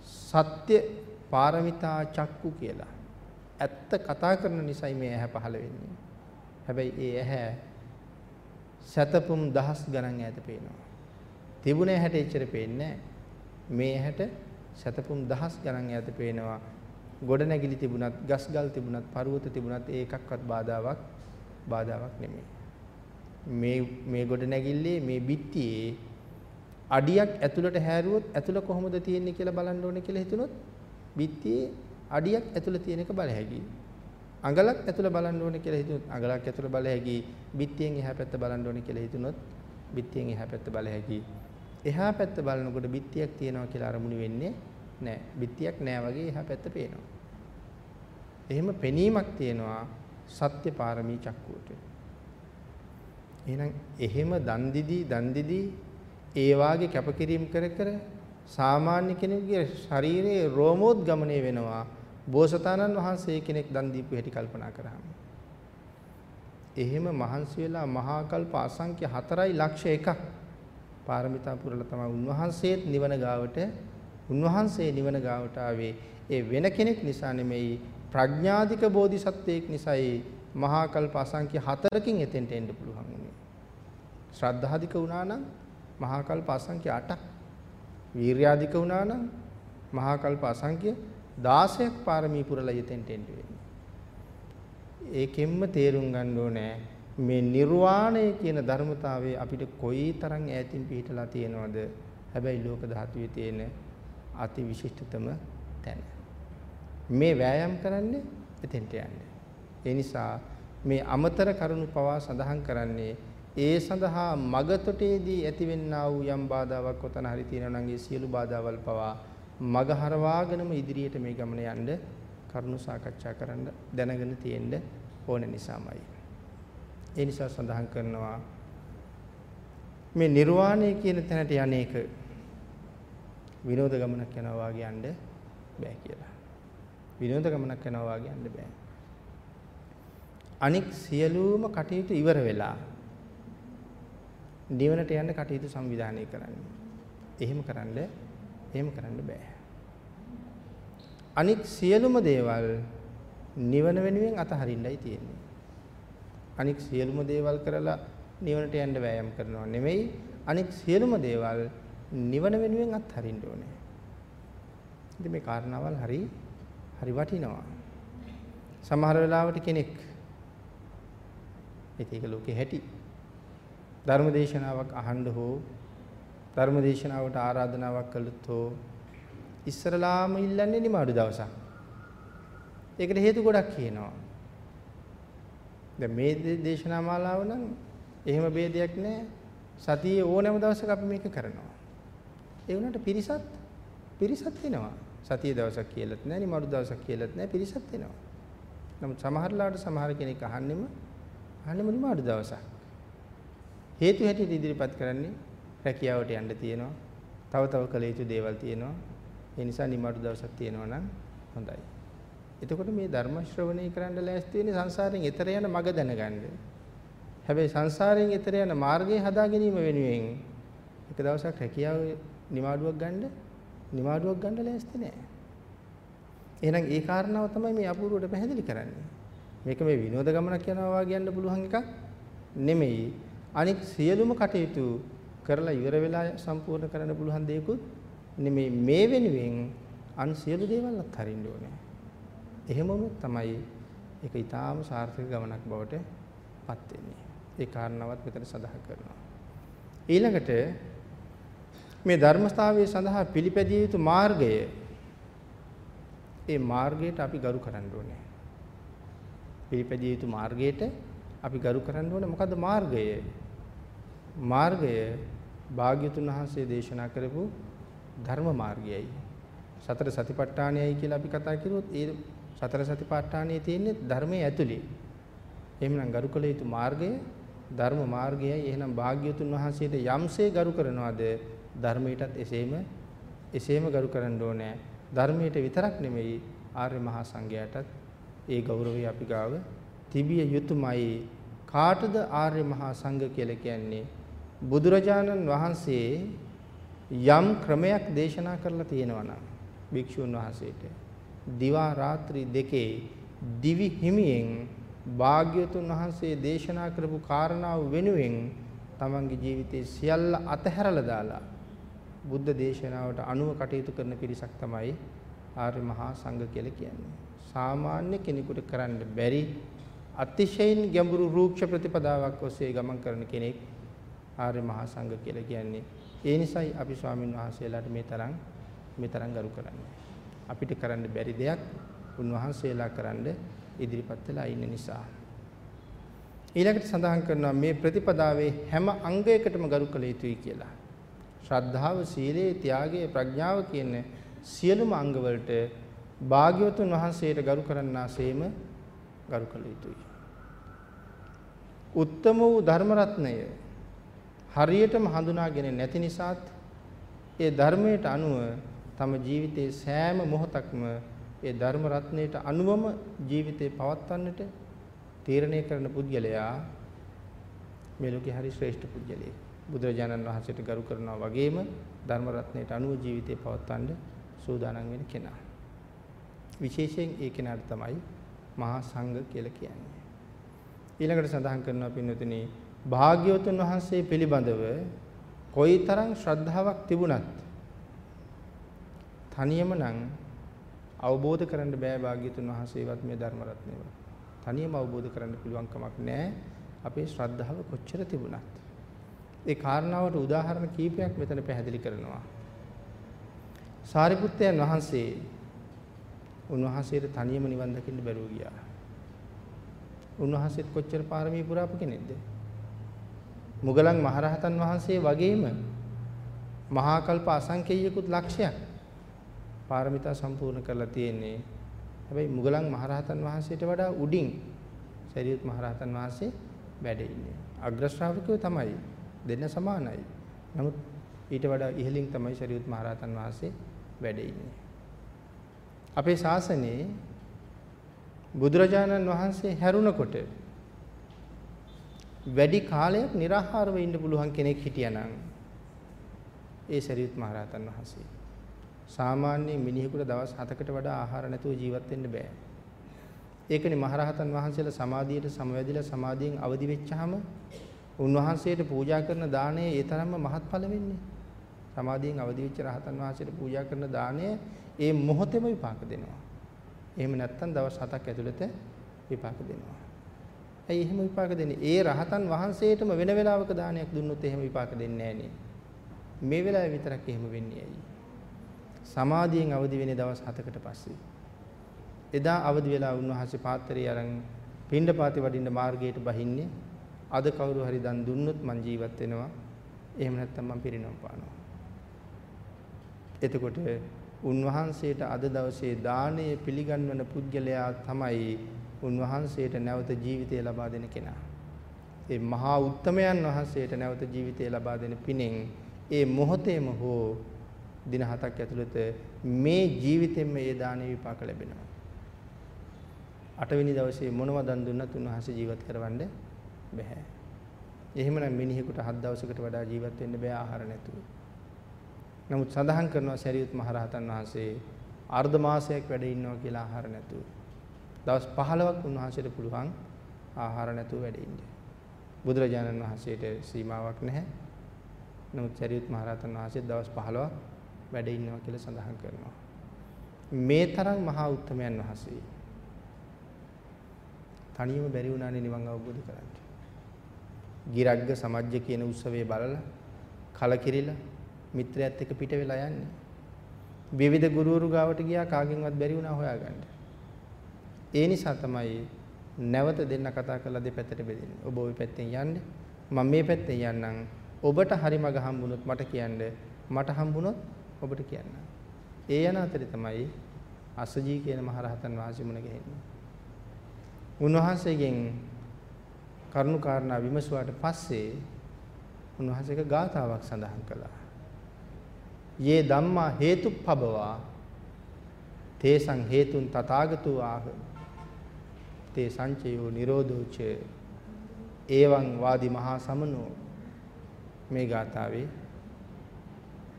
සත්‍ය පාරමිතා චක්කු කියලා. ඇත්ත කතා කරන නිසායි මේ ඇහැ පහළ වෙන්නේ. හැබැයි ඒ ඇහැ සතපුම් දහස් ගණන් ඈත පේනවා. තිබුණ ඇහැට එච්චර පේන්නේ මේ ඇහැට සතපුම් දහස් ගණන් ඈත පේනවා. ගොඩ නැගිලි තිබුණත්, ගස්ගල් තිබුණත්, පර්වත තිබුණත් ඒකක්වත් බාධාවක් බාධාවක් නෙමෙයි. මේ මේ ගොඩ නැගිල්ලේ මේ බිත්තියේ අඩියක් ඇතුළට හැරුවොත් ඇතුළ කොහොමද තියෙන්නේ කියලා බලන්න ඕනේ කියලා හිතුනොත් බිත්තියේ අඩියක් ඇතුළ තියෙන එක බල හැකියි. අඟලක් ඇතුළ බලන්න ඕනේ කියලා හිතුනොත් අඟලක් ඇතුළ බල හැකියි. බිත්තියෙන් එහා පැත්ත බලන්න ඕනේ කියලා හිතුනොත් බිත්තියෙන් එහා පැත්ත බල හැකියි. එහා පැත්ත බලනකොට බිත්තියක් තියෙනවා කියලා අරමුණු වෙන්නේ නැහැ. බිත්තියක් නැහැ වගේ එහා පැත්ත පේනවා. එහෙම පෙනීමක් තියෙනවා සත්‍ය පාරමී චක්කුවට. එහෙනම් එහෙම දන් දිදී දන් දිදී ඒ වාගේ කැපකිරීම කර කර සාමාන්‍ය කෙනෙකුගේ ශරීරයේ රෝමෝද්ගමණය වෙනවා බෝසතාණන් වහන්සේ කෙනෙක් දන් දීපු හැටි කල්පනා කරාම. එහෙම මහන්සි වෙලා මහා කල්ප අසංඛ්‍ය 4යි ලක්ෂ 1ක් පාරමිතා පුරලා තමයි උන්වහන්සේත් නිවන ගාවට උන්වහන්සේ නිවන ගාවට ආවේ ඒ වෙන කෙනෙක් නිසා නෙමෙයි ප්‍රඥාධික බෝධිසත්වයෙක් නිසායි මහා කල්ප අසංඛ්‍ය 4කින් එතෙන්ට එන්න පුළුවන් වුණේ. ශ්‍රද්ධාධික වුණා නම් මහා කල්ප අසංඛ්‍ය 8ක්. වීර්යාධික වුණා නම් මහා කල්ප අසංඛ්‍ය 16ක් පාරමී පුරලා යෙතෙන්ට එන්න වෙන්නේ. ඒකෙන්ම තේරුම් ගන්න ඕනේ මේ නිර්වාණය කියන ධර්මතාවය අපිට කොයි තරම් ඈතින් පිහිටලා තියෙනවද? හැබැයි ලෝක ධාතුවේ තියෙන අති විශිෂ්ටතම තැන. මේ වෑයම් කරන්නේ එතෙන්ට යන්නේ. ඒ නිසා මේ අමතර කරුණු පවා සඳහන් කරන්නේ ඒ සඳහා මගතොටේදී ඇතිවෙන්නා වූ යම් බාධාවක් ඔතන හරි තියෙනවා නම් ඒ සියලු බාධාවල් පවා මග හරවාගෙනම ඉදිරියට මේ ගමන යන්න කරුණු සාකච්ඡා කරන්න දැනගෙන තියෙන්න ඕන නිසාමයි. ඒ නිසා සඳහන් කරනවා මේ නිර්වාණය කියන තැනට යන්නේක විනෝද ගමනක් යනවා වාගේ යන්න බෑ කියලා. විනෝද ගමනක් යනවා වාගේ යන්න බෑ. අනික් සියලුම කටයුතු ඉවර වෙලා නිවනට යන්න කටයුතු සංවිධානය කරන්න. එහෙම කරන්න එහෙම කරන්න බෑ. අනිත් සියලුම දේවල් නිවන වෙනුවෙන් අතහරින්නයි තියෙන්නේ. අනිත් සියලුම දේවල් කරලා නිවනට යන්න වෑයම් කරනවා නෙමෙයි අනිත් සියලුම දේවල් නිවන වෙනුවෙන් අත්හරින්න ඕනේ. ඉතින් මේ කාරණාවල් හරි හරි වටිනවා. සමහර වෙලාවට කෙනෙක් ඒක ලෝකේ හැටි ධර්මදේශනාවක් අහන්න හෝ ධර්මදේශනාවට ආරාධනාවක් කළොත් හෝ ඉස්සරලාම ඉල්ලන්නේ නිමාඩු දවසක්. ඒකට හේතු ගොඩක් කියනවා. දැන් මේ දේශනා මාලාව නම් එහෙම ભેදයක් නැහැ. සතියේ ඕනෑම දවසක අපි මේක කරනවා. ඒ වුණාට පිරිසත් පිරිසත් වෙනවා. සතියේ දවසක් කියලාත් නැහැ, නිමරු දවසක් කියලාත් නැහැ, පිරිසත් වෙනවා. නමුත් සමහරලාට සමහර කෙනෙක් අහන්නෙම අහන්නෙම නිමාඩු දවසක්. හේතු හැටියට ඉදිරිපත් කරන්නේ රැකියාවට යන්න තියෙනවා. තව තව කළ යුතු දේවල් තියෙනවා. ඒ නිසා නිමාඩු දවසක් තියෙනවා නම් හොඳයි. එතකොට මේ ධර්ම ශ්‍රවණය කරන්න ලෑස්ති වෙන්නේ සංසාරයෙන් එතර යන මඟ දැනගන්න. හැබැයි සංසාරයෙන් එතර යන මාර්ගය හදා ගැනීම වෙනුවෙන් එක දවසක් රැකියාව නිමාඩුවක් ගන්න නිමාඩුවක් ගන්න ලෑස්ති නෑ. එහෙනම් ඒ කාරණාව තමයි මේ අපූර්වට පැහැදිලි කරන්නේ. මේක මේ විනෝද ගමනක් යනවා කියන්න පුළුවන් එකක් නෙමෙයි. අනික් සියලුම කටයුතු කරලා ඉවර වෙලා සම්පූර්ණ කරන්න පුළුවන් දෙයක්ුත් නෙමෙයි මේ වෙනුවෙන් අන් සියලු දේවල් අත්හරින්න ඕනේ. එහෙම වුණොත් තමයි ඒක ඊටාම සාර්ථක ගමනක් බවට පත් වෙන්නේ. ඒ කාරණාවත් මෙතන සඳහන් කරනවා. ඊළඟට මේ ධර්මස්ථාවයේ සඳහා පිළිපැදිය යුතු මාර්ගය ඒ මාර්ගයට අපි ගරු කරන්න ඕනේ. පිළිපැදිය යුතු මාර්ගයට අපි ගරු කරන්න ඕනේ මොකද්ද මාර්ගය? මාර්ගය භාග්‍යතුන් වහන්සේ දේශනා කරපු ධර්ම මාර්ගයයි. සතර සතිපට්ඨානයයි කියලා අපි කතා කරුවොත් ඒ සතර සතිපට්ඨානයේ තියෙන්නේ ධර්මයේ ඇතුලේ. එහෙමනම් ගරු කළ යුතු මාර්ගය ධර්ම මාර්ගයයි. එහෙනම් භාග්‍යතුන් වහන්සේට යම්සේ ගරු කරනවාද ධර්මයටත් එසේම එසේම ගරු කරන්න ඕනේ. ධර්මයට විතරක් නෙමෙයි ආර්ය මහා සංඝයාටත් ඒ ගෞරවය අපි ගාව තිබිය යුතුයමයි. කාටද ආර්ය මහා සංඝ කියලා කියන්නේ? බුදුරජාණන් වහන්සේ යම් ක්‍රමයක් දේශනා කරලා තියෙනවා නම් භික්ෂුන් වහන්සේට දිවා රාත්‍රී දෙකේ දිවි හිමියෙන් භාග්‍යතුන් වහන්සේ දේශනා කරපු කාරණාව වෙනුවෙන් තමන්ගේ ජීවිතේ සියල්ල අතහැරලා දාලා බුද්ධ දේශනාවට අනුව කටයුතු කරන පිරිසක් තමයි ආර්ය මහා සංඝ කියලා කියන්නේ. සාමාන්‍ය කෙනෙකුට කරන්න බැරි අතිශයින් ගැඹුරු රූක්ෂ ප්‍රතිපදාවක් ඔස්සේ ගමන් කරන කෙනෙක් ආර්ය මහා සංඝ කියලා කියන්නේ. ඒ නිසායි අපි ස්වාමින් වහන්සේලාට මේ තරම් මේ තරම් ගරු කරන්නේ. අපිට කරන්න බැරි දෙයක් උන්වහන්සේලා කරන්න ඉදිරිපත් වෙලා ඉන්න නිසා. ඊළඟට සඳහන් කරනවා මේ ප්‍රතිපදාවේ හැම අංගයකටම ගරු කළ යුතුයි කියලා. ශ්‍රද්ධාව, සීලය, ත්‍යාගය, ප්‍රඥාව කියන සියලුම අංගවලට භාග්‍යවතුන් වහන්සේට ගරු කරන්නාseම ගරු කළ යුතුයි. උත්තම වූ ධර්ම රත්නය හරියටම හඳුනාගෙන නැති නිසාත් ඒ ධර්මයට අනුව තම ජීවිතයේ සෑම මොහොතක්ම ඒ ධර්ම රත්නයට අනුවම ජීවිතේ පවත්වන්නට තීරණය කරන පුද්ගලයා මේ ලෝකේ හරි ශ්‍රේෂ්ඨ පුද්ගලයෙක්. බුදුරජාණන් වහන්සේට ගරු කරනවා වගේම ධර්ම රත්නයට අනුව ජීවිතේ පවත්වන්න සූදානම් වෙන කෙනා. විශේෂයෙන් ඒ කෙනාට තමයි මහා සංඝ කියලා කියන්නේ. ඊළඟට සඳහන් කරනවා පින්වතුනි භාග්‍යවතුන් වහන්සේ පිළිබඳව කොයිතරම් ශ්‍රද්ධාවක් තිබුණත් තනියම නම් අවබෝධ කරන්න බෑ භාග්‍යතුන් වහන්සේවත් මේ ධර්ම රත්නයව. තනියම අවබෝධ කරන්න පුළුවන් කමක් නැහැ අපේ ශ්‍රද්ධාව කොච්චර තිබුණත්. ඒ කාරණාවට උදාහරණ කීපයක් මෙතන පැහැදිලි කරනවා. සාරිපුත්තයන් වහන්සේ උන්වහන්සේට තනියම නිවන් දකින්න බැරුව ගියා. උන්වහන්සේත් කොච්චර පාරමී පුරාපු කෙනෙක්ද? මුගලන් මහරහතන් වහන්සේ වගේම මහා කල්ප අසංකේයකුත් ලක්ෂයක් පාරමිතා සම්පූර්ණ කරලා තියෙන්නේ. හැබැයි මුගලන් මහරහතන් වහන්සේට වඩා උඩින් සරියුත් මහරහතන් වහන්සේ වැඩ ඉන්නේ. අග්‍ර ශ්‍රාවකයෝ තමයි. දෙන්න සමානයි. නමුත් ඊට වඩා ඉහළින් තමයි සරියුත් මහරහතන් වහන්සේ වැඩ ඉන්නේ. අපේ ශාසනයේ බුදුරජාණන් වහන්සේ හැරුණකොට වැඩි කාලයක් निराහාරව ඉන්න පුළුවන් කෙනෙක් හිටියානම් ඒ සරියුත් මහරහතන් වහන්සේ. සාමාන්‍ය මිනිහෙකුට දවස් 7කට වඩා ආහාර නැතුව ජීවත් වෙන්න බෑ. ඒකනේ මහරහතන් වහන්සේලා සමාධියට සමවැදිලා සමාධියෙන් අවදි වෙච්චාම උන්වහන්සේට පූජා කරන දාණය ඒ තරම්ම මහත්ඵල වෙන්නේ. සමාධියෙන් අවදි වෙච්ච රහතන් වහන්සේට පූජා කරන දාණය ඒ මොහොතේම විපාක දෙනවා. එහෙම නැත්නම් දවස් 7ක් ඇතුළත විපාක දෙනවා. ඇයි එහෙම විපාක දෙන්නේ? ඒ රහතන් වහන්සේටම වෙන වෙලාවක දානයක් දුන්නොත් එහෙම විපාක දෙන්නේ නැහැ මේ වෙලාවේ විතරක් එහෙම වෙන්නේ ඇයි? සමාධියෙන් අවදි වෙන්නේ දවස් 7කට පස්සේ. එදා අවදි වෙලා උන්වහන්සේ පාත්‍රය අරන් පින්ඩපාතේ වඩින්න මාර්ගයට බහින්නේ අද කවුරු හරි දන් දුන්නොත් මං ජීවත් වෙනවා. එහෙම නැත්නම් මං පිරිනොම් පානවා. එතකොට උන්වහන්සේට අද දවසේ දානය පිළිගන්වන පුද්ගලයා තමයි උන්වහන්සේට නැවත ජීවිතය ලබා දෙන කෙනා. ඒ මහා උත්තමයන් වහන්සේට නැවත ජීවිතය ලබා දෙන පිණින් ඒ මොහොතේම හෝ දින හතක් ඇතුළත මේ ජීවිතෙම ඒ දාන විපාක ලැබෙනවා. අටවෙනි දවසේ මොනව දන් දුන්නත් උන්වහන්සේ ජීවත් කරවන්න බෑ. එහෙමනම් මිනිහෙකුට හත් දවසකට වඩා ජීවත් වෙන්න බෑ ආහාර නැතුව. නමුත් සඳහන් කරනවා සරියුත් මහරහතන් වහන්සේ අර්ධ මාසයක් වැඩ ඉන්නවා කියලා ආහාර නැතුව. දවස් 15ක් උන්වහන්සේට පුළුවන් ආහාර නැතුව වැඩ ඉන්න. බුදුරජාණන් වහන්සේට සීමාවක් නැහැ. නමුත් සරියුත් මහරහතන් වහන්සේ දවස් 15ක් වැඩ ඉන්නවා කියලා සඳහන් කරනවා. මේ තරම් මහා උත්තමයන් වහන්සේ තනියම බැරි වුණානේ නිවන් අවබෝධ කරගන්න. ගිරග්ග සමජ්ජ කියන උත්සවයේ බලලා කලකිරිලා මිත්‍රයත් එක්ක පිට වෙලා යන්නේ. විවිධ ගුරුවරු ගාවට ගියා කාගෙන්වත් බැරි වුණා හොයාගන්න. ඒ නිසා තමයි නැවත දෙන්න කතා කරලා දෙපැත්තට බෙදෙන්නේ. ඔබ ওই පැත්තෙන් යන්න මම මේ පැත්තෙන් යන්නම්. ඔබට හරි මග හම්බුනොත් මට කියන්න මට හම්බුනොත් ඔබට කියන්න. ඒ යන අතරේ තමයි අසජී කියන මහරහතන් වහන්සේ මුණ ගැහෙන්නේ. උන්වහන්සේගෙන් කරුණු කාරණා විමසුවාට පස්සේ උන්වහන්සේක ගාථාවක් සඳහන් කළා. යේ ධම්මා හේතුප්පබවා තේසං හේතුන් තථාගතෝ ආහ තේ සංචයෝ නිරෝධෝච එවං වාදි මහා සමනෝ මේ ගාථාවේ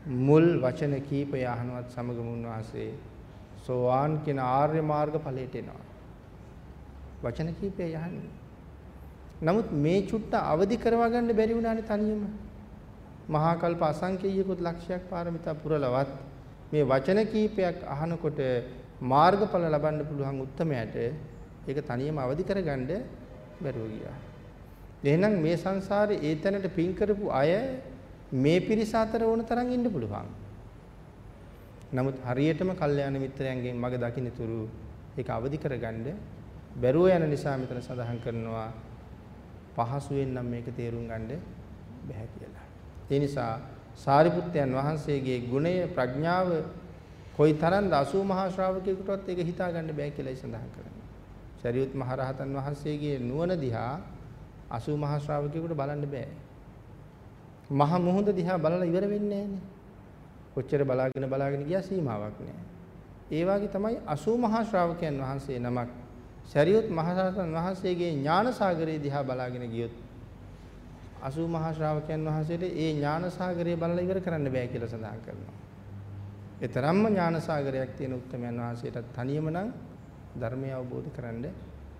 මුල් වචන කීපය අහනවත් සමගම උන්වහන්සේ සෝවාන් කියන ආර්ය මාර්ග ඵලයට එනවා. වචන කීපය යහන්නේ. නමුත් මේ චුට්ට අවදි කරවා ගන්න බැරි වුණානේ තනියම. මහා කල්ප අසංකේයකුත් ලක්ෂයක් පාරමිතා පුරලවත් මේ වචන කීපයක් අහනකොට මාර්ගඵල ලබන්න පුළුවන් උත්මයට ඒක තනියම අවදි කරගන්න බැරුව ගියා. එහෙනම් මේ සංසාරේ ඒ තැනට පින් කරපු අය මේ පිරිස අතර ඕන තරම් ඉන්න පුළුවන්. නමුත් හරියටම කල්යාණ මිත්‍රයන්ගෙන් මග දකින්න තුරු ඒක අවදි කරගන්න බැරුව යන නිසා මෙතන සඳහන් කරනවා පහසුවෙන් නම් මේක තේරුම් ගන්න බැහැ කියලා. ඒ නිසා සාරිපුත්තයන් වහන්සේගේ ගුණය ප්‍රඥාව කොයි තරම්ද 80 මහා ශ්‍රාවකයෙකුටවත් ඒක හිතා ගන්න බෑ කියලායි සඳහන් කරන්නේ. සරියුත් මහ රහතන් වහන්සේගේ නුවණ දිහා 80 මහා ශ්‍රාවකයෙකුට බලන්න බෑ. මහ මුහුද දිහා බලලා ඉවර වෙන්නේ නැහනේ. කොච්චර බලාගෙන බලාගෙන ගියා සීමාවක් නැහැ. ඒ වගේ තමයි 80 මහා ශ්‍රාවකයන් වහන්සේ නමක් ශරියොත් මහරහතන් වහන්සේගේ ඥාන සාගරය දිහා බලාගෙන ගියොත් 80 මහා ශ්‍රාවකයන් වහන්සේට ඒ ඥාන සාගරය බලලා ඉවර කරන්න බෑ කියලා සඳහන් කරනවා. ඒ තරම්ම ඥාන සාගරයක් තියෙන උත්තමයන් වහන්සේට තනියම නම් ධර්මය අවබෝධ කරන්න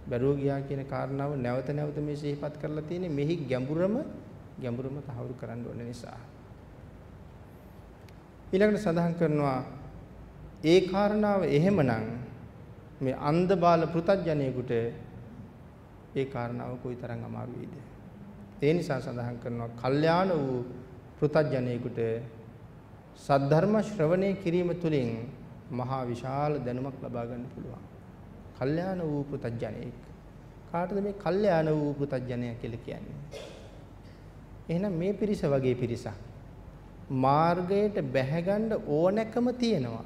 බැරුව ගියා කියන කාරණාව නැවත නැවත මේ සිහිපත් කරලා තියෙන්නේ මෙහි ගැඹුරම ගැඹුරම තහවුරු කරන්න ඕන නිසා. ඊළඟට සඳහන් කරනවා ඒ කාරණාව එහෙමනම් මේ අන්ධ බාල පෘතජ්ජනයෙකුට ඒ කාරණාව කොයිතරම් අමාරු වේද? ඒ නිසා සඳහන් කරනවා කල්යාණ වූ පෘතජ්ජනයෙකුට සද්ධර්ම ශ්‍රවණය කිරීම තුළින් මහා විශාල දැනුමක් ලබා ගන්න පුළුවන්. කල්යාණ වූ පෘතජ්ජනයෙක්. කාටද මේ කල්යාණ වූ පෘතජ්ජනය කියලා කියන්නේ? එහෙනම් මේ පිරිස වගේ පිරිසක් මාර්ගයට බැහැගන්න ඕනකම තියෙනවා.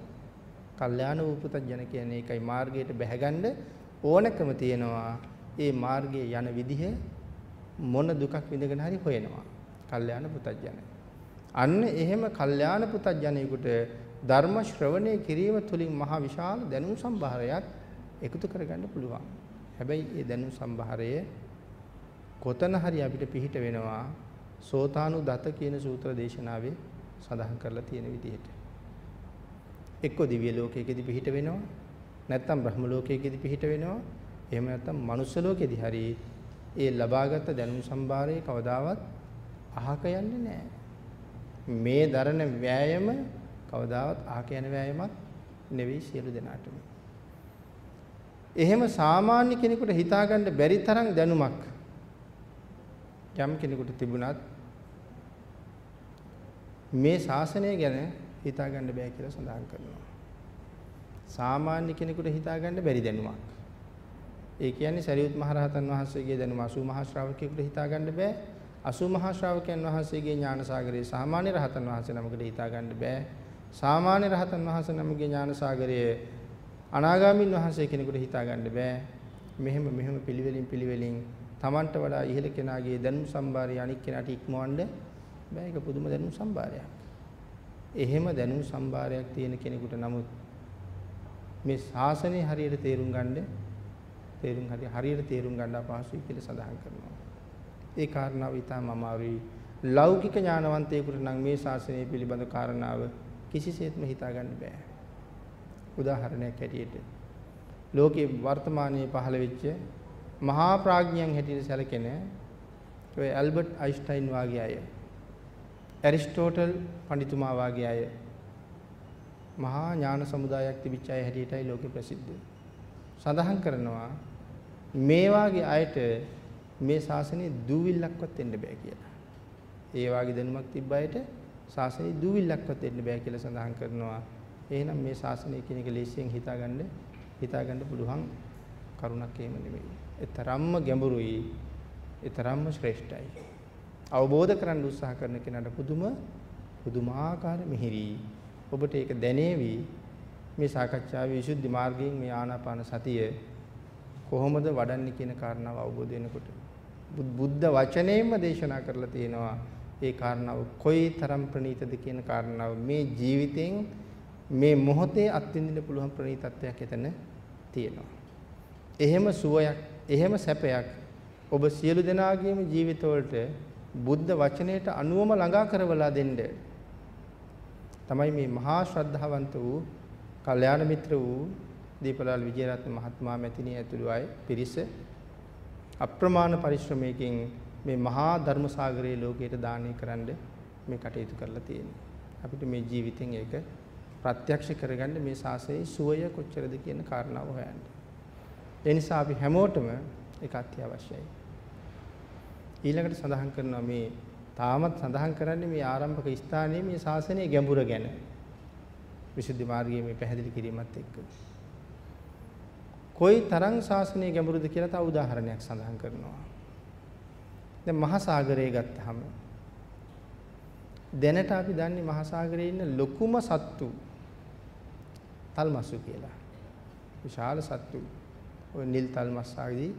කල්යාණ උපතජන කියන්නේ ඒකයි මාර්ගයට බැහැගන්න ඕනකම තියෙනවා. ඒ මාර්ගයේ යන විදිහ මොන දුකක් විඳගෙන හරි හොයනවා. කල්යාණ පුතජන. අන්න එහෙම කල්යාණ පුතජනෙකුට ධර්ම ශ්‍රවණය කිරීම තුළින් මහා විශාල දැනුම් සම්භාරයක් එකතු කරගන්න පුළුවන්. හැබැයි ඒ දැනුම් සම්භාරය කොතන හරි අපිට පිහිට වෙනවා සෝතානු දත කියන සූත්‍ර දේශනාවේ සඳහන් කරලා තියෙන විදිහට. එක්ක දිව්‍ය ලෝකයකදී පිහිට වෙනවා නැත්නම් බ්‍රහ්ම ලෝකයකදී පිහිට වෙනවා එහෙම නැත්නම් මනුස්ස ලෝකෙදී හරි ඒ ලබාගත් දැනුම් සම්භාරයේ කවදාවත් අහක යන්නේ නැහැ. මේ දරන වෑයම කවදාවත් අහක යන වෑයමක් නෙවෙයි සියලු දෙනාටම. එහෙම සාමාන්‍ය කෙනෙකුට හිතාගන්න බැරි තරම් දැනුමක් යම් කෙනෙකුට තිබුණත් මේ ශාසනය ගැන හිතා ගන්න බෑ කියලා සඳහන් කරනවා. සාමාන්‍ය කෙනෙකුට හිතාගන්න බැරි දැනුමක්. ඒ කියන්නේ සරියුත් මහරහතන් වහන්සේගේ දැනුම 80 මහා ශ්‍රාවකයෙකුට හිතාගන්න බෑ. 80 මහා ශ්‍රාවකයන් වහන්සේගේ ඥාන සාගරයේ සාමාන්‍ය රහතන් වහන්සේ නමකට හිතාගන්න බෑ. සාමාන්‍ය රහතන් වහන්සේ නමගේ ඥාන සාගරයේ අනාගාමින් වහන්සේ කෙනෙකුට හිතාගන්න බෑ. මෙහෙම මෙහෙම පිළිවෙලින් පිළිවෙලින් Tamanට වඩා ඉහළ කෙනාගේ දැනුම් සම්භාරය අනික් කෙනාට ඉක්මවන්න බෑ. ඒක පුදුම දැනුම් සම්භාරයක්. එහෙම දැනුම් සම්භාරයක් තියෙන කෙනෙකුට නමුත් මේ ශාසනය හරියට තේරුම් ගන්න තේරුම් හරි හරියට තේරුම් ගන්න අපහසුයි කියලා සඳහන් කරනවා. ඒ කාරණාව ඊටම අමාරුයි. ලෞකික ඥානවන්තයෙකුට නම් මේ ශාසනය පිළිබඳ කාරණාව කිසිසේත්ම හිතා ගන්න බෑ. උදාහරණයක් හැටියට ලෝකේ වර්තමානයේ පහළ වෙච්ච මහා ප්‍රඥයන් හැටියට සැලකෙන ඔය ඇල්බර්ට් අයින්ස්ටයින් වාගේ අය ඇරිස්ටෝටල් පඬිතුමා වාගේ අය මහා ඥාන සමුදායක් තිබිච්ච අය හැටියටයි ලෝකෙ ප්‍රසිද්ධ. සඳහන් කරනවා මේ වාගේ අයට මේ ශාසනය දූවිල්ලක්වත් වෙන්න බෑ කියලා. ඒ වාගේ දැනුමක් තිබ්බ අයට ශාසනය දූවිල්ලක්වත් වෙන්න බෑ කියලා සඳහන් කරනවා. එහෙනම් මේ ශාසනය කියන එක ලේසියෙන් හිතාගන්න හිතාගන්න පුළුවන් කරුණක් එහෙම නෙමෙයි. ඒ තරම්ම ගැඹුරුයි. ඒ තරම්ම ශ්‍රේෂ්ඨයි. අවබෝධ කරගන්න උත්සාහ කරන කෙනාට පුදුම පුදුමාකාර මිහිරි. ඔබට ඒක දැනේවි. මේ සාකච්ඡාවේ විසුද්ධි මාර්ගයෙන් මේ ආනාපාන සතිය කොහොමද වඩන්නේ කියන කාරණාව අවබෝධ වෙනකොට බුද්ධ වචනයෙන්ම දේශනා කරලා තියෙනවා ඒ කාරණාව කොයි තරම් ප්‍රණීතද කියන කාරණාව මේ ජීවිතෙන් මේ මොහොතේ අත්විඳින්න පුළුවන් ප්‍රණීතත්වයක් එතන තියෙනවා. එහෙම සුවයක්, එහෙම සැපයක් ඔබ සියලු දෙනාගේම ජීවිතවලට බුද්ධ වචනයට අනුවම ළඟා කරවලා දෙන්න තමයි මේ මහා ශ්‍රද්ධාවන්ත වූ කල්යාණ මිත්‍ර වූ දීපලාල් විජේරත්න මහත්මයා මැතිණිය ඇතුළු අය පිරිස අප්‍රමාණ පරිශ්‍රමයකින් මේ මහා ධර්ම සාගරයේ ලෝකයට දානය කරන්න මේ කටයුතු කරලා තියෙනවා. අපිට මේ ජීවිතෙන් ඒක ප්‍රත්‍යක්ෂ කරගන්න මේ ශාසනයේ සුවය කොච්චරද කියන කාරණාව හොයන්න. ඒ නිසා අපි හැමෝටම ඒක අත්‍යවශ්‍යයි. ඊළඟට සඳහන් කරනවා මේ තාමත් සඳහන් කරන්නේ මේ ආරම්භක ස්ථානයේ මේ ශාසනයේ ගැඹුර ගැන. විසුද්ධි මාර්ගයේ මේ පැහැදිලි කිරීමත් එක්ක. කොයි තරම් ශාසනයේ ගැඹුරුද කියලා තව උදාහරණයක් සඳහන් කරනවා. දැන් මහා සාගරය ගත්තාම දැනට අපි දන්නේ මහා සාගරයේ ඉන්න ලොකුම සත්තු තල්මස්සු කියලා. විශාල සත්තු. ඔය නිල් තල්මස් ආදී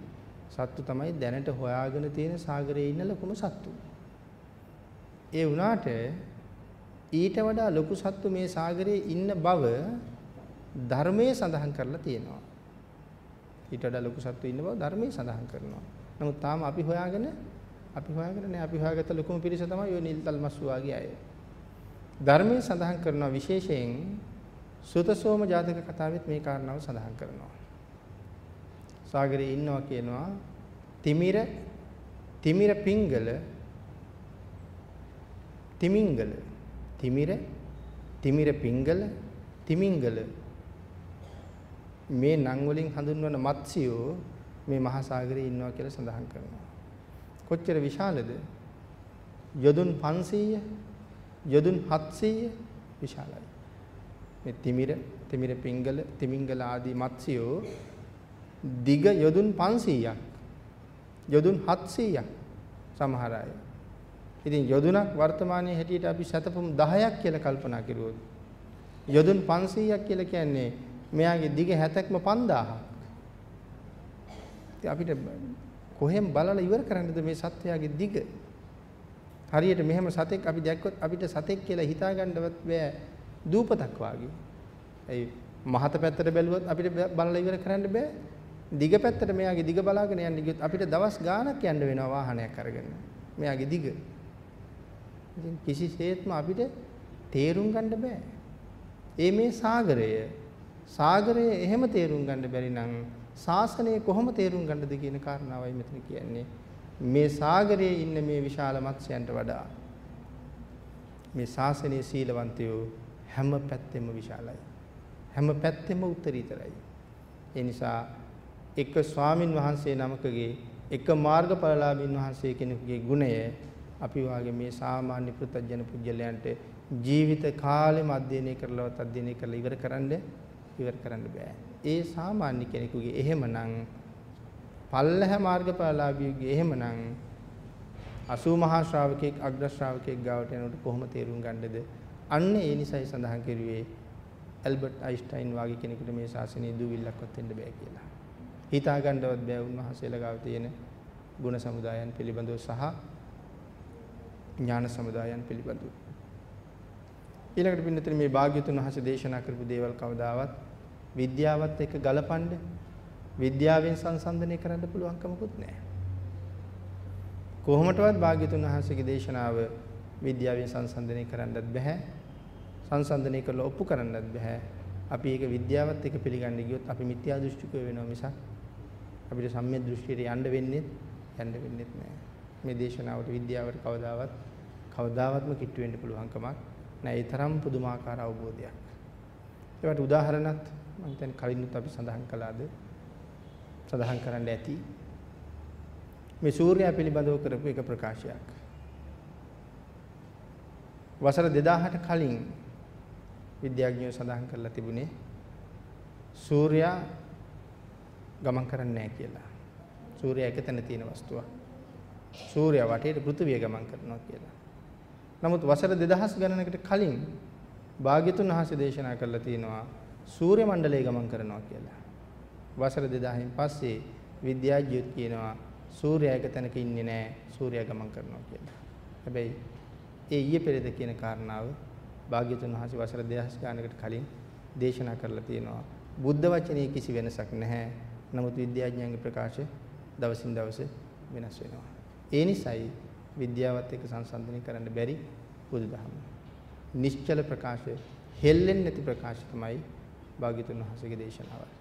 සත්තු තමයි දැනට හොයාගෙන තියෙන සාගරයේ ඉන්න ලොකුම සත්තු. ඒ වුණාට ඊට වඩා ලොකු සත්තු මේ සාගරයේ ඉන්න බව ධර්මයේ සඳහන් කරලා තියෙනවා. ඊට වඩා ලොකු සත්තු ඉන්න බව ධර්මයේ සඳහන් කරනවා. නමුත් තාම අපි හොයාගෙන අපි හොයාගෙන නැහැ. අපි හොයාගත්ත ලොකුම පිරිස තමයි ඔය නිල්තල් මස්සු වාගේ අය. ධර්මයේ සඳහන් කරනවා විශේෂයෙන් සුතසෝම ජාතක කතාවෙත් මේ කාරණාව සඳහන් කරනවා. සාගරේ ඉන්නවා කියනවා තිමිර තිමිර පිංගල තිමිංගල තිමිර තිමිර පිංගල තිමිංගල මේ නම් වලින් හඳුන්වන මත්ස්‍යෝ මේ මහා සාගරේ ඉන්නවා කියලා සඳහන් කරනවා. කොච්චර විශාලද? යොදුන් 500 යොදුන් 700 විශාලයි. මේ තිමිර, තිමිර පිංගල, තිමිංගල ආදී මත්ස්‍යෝ දිග යොදුන් 500ක්. යොදුන් 700ක් සමහර අය. ඉතින් යොදුනක් වර්තමානයේ හැටියට අපි සතපුම් 10ක් කියලා කල්පනා කරුවොත් යොදුන් 500ක් කියලා කියන්නේ මෙයාගේ දිග 70ක්ම 5000ක්. ඉතින් අපිට කොහෙන් බලලා ඉවර කරන්නද මේ සත්‍යයගේ දිග? හරියට මෙහෙම සතෙක් අපි දැක්කොත් අපිට සතෙක් කියලා හිතාගන්නවත් බෑ දූපතක් වාගේ. ඒ මහත පැත්තට බැලුවොත් අපිට බලලා ඉවර කරන්න බෑ. දිග පැත්තට මෙයාගේ දිග බලාගෙන යන්න ගියොත් අපිට දවස් ගාණක් යන්න වෙනවා වාහනයක් අරගෙන. මෙයාගේ දිග. ඉතින් කිසිසේත්ම අපිට තේරුම් ගන්න බෑ. ඒ මේ සාගරය සාගරය එහෙම තේරුම් ගන්න බැරි නම් ශාසනය කොහොම තේරුම් ගන්නද කියන කාරණාවයි මෙතන කියන්නේ. මේ සාගරයේ ඉන්න මේ විශාල මත්ස්‍යයන්ට වඩා මේ ශාසනයේ සීලවන්තයෝ හැම පැත්තෙම විශාලයි. හැම පැත්තෙම උත්තරීතරයි. ඒ නිසා එක ස්වාමින් වහන්සේ නමකගේ එක මාර්ගඵලලාභීන් වහන්සේ කෙනෙකුගේ ගුණය අපි වාගේ මේ සාමාන්‍ය පෘථජන පුජ්‍යලයන්ට ජීවිත කාලෙම අධ්‍යයනය කරලවත් අධ්‍යයනය කරලා ඉවර කරන්න ඉවර කරන්න බෑ. ඒ සාමාන්‍ය කෙනෙකුගේ එහෙමනම් පල්ලහ මාර්ගඵලලාභියෙකුගේ එහෙමනම් 80 මහා ශ්‍රාවකෙක් අග්‍ර ශ්‍රාවකෙක් ගාවට යනකොට කොහොම තේරුම් ගන්නද? අන්න ඒ නිසයි සඳහන් කරුවේ ඇල්බර්ට් අයින්ස්ටයින් වගේ කෙනෙකුට මේ ශාසනයේ දුවිල්ලක්වත් වෙන්න බෑ කියලා. හිතා ගන්නවත් බෑ උන්වහන්සේලා ගාව තියෙන ගුණ සමුදායන් පිළිබඳව සහ ඥාන සමුදායන් පිළිබඳව. ඊළඟට පින්නතර මේ භාග්‍යතුන් වහන්සේ දේශනා කරපු දේවල් කවදාවත් විද්‍යාවත් එක්ක ගලපන්න විද්‍යාවෙන් සංසන්දනය කරන්න පුළුවන් කමකුත් නැහැ. කොහොමටවත් භාග්‍යතුන් වහන්සේගේ දේශනාව විද්‍යාවෙන් සංසන්දනය කරන්නත් බෑ. සංසන්දනය කරලා ඔප්පු කරන්නත් බෑ. අපි ඒක විද්‍යාවත් එක්ක පිළිගන්න ගියොත් අපි මිත්‍යා දෘෂ්ටිකව වෙනවා මිසක් අපිට සම්මිය දෘෂ්ටියට යන්න වෙන්නේ යන්න වෙන්නේ නැහැ. මේ දේශනාවට විද්‍යාවට කවදාවත් කවදාවත්ම කිට්ටු වෙන්න පුළුවන් කමක් නැහැ. ඒ තරම් පුදුමාකාර අවබෝධයක්. ඒකට උදාහරණත් මම හිතන්නේ කලින්ුත් අපි සඳහන් කළාද සඳහන් කරන්න ඇති මේ සූර්යයා පිළිබඳව කරපු එක ප්‍රකාශයක්. වසර 2000ට කලින් විද්‍යාඥයෝ සඳහන් කරලා තිබුණේ සූර්යයා ගමන් කරන්නේ නැහැ කියලා. සූර්යයා එක තැන තියෙන වස්තුවක්. සූර්යයා වටේට පෘථිවිය ගමන් කරනවා කියලා. නමුත් වසර 2000 ගණනකට කලින් භාග්‍යතුන් වහන්සේ දේශනා කරලා තියෙනවා සූර්ය මණ්ඩලය ගමන් කරනවා කියලා. වසර 2000න් පස්සේ විද්‍යාඥයෝ කියනවා සූර්යයා එක තැනක ඉන්නේ නැහැ සූර්යයා ගමන් කරනවා කියලා. හැබැයි ඒ ඊයේ පෙරේද කියන කාරණාව භාග්‍යතුන් වහන්සේ වසර 2000 ගානකට කලින් දේශනා කරලා තියෙනවා. බුද්ධ වචනේ කිසි වෙනසක් නැහැ. නමුත් විද්‍යාඥයන්ගේ ප්‍රකාශ දවසින් දවස වෙනස් වෙනවා. ඒ නිසායි විද්‍යාවත් එක්ක සංසන්දනය කරන්න බැරි බුදුදහම. නිශ්චල ප්‍රකාශ, හෙල්ලෙන්නේ නැති ප්‍රකාශ තමයි භාග්‍යතුන් වහන්සේගේ දේශනාව.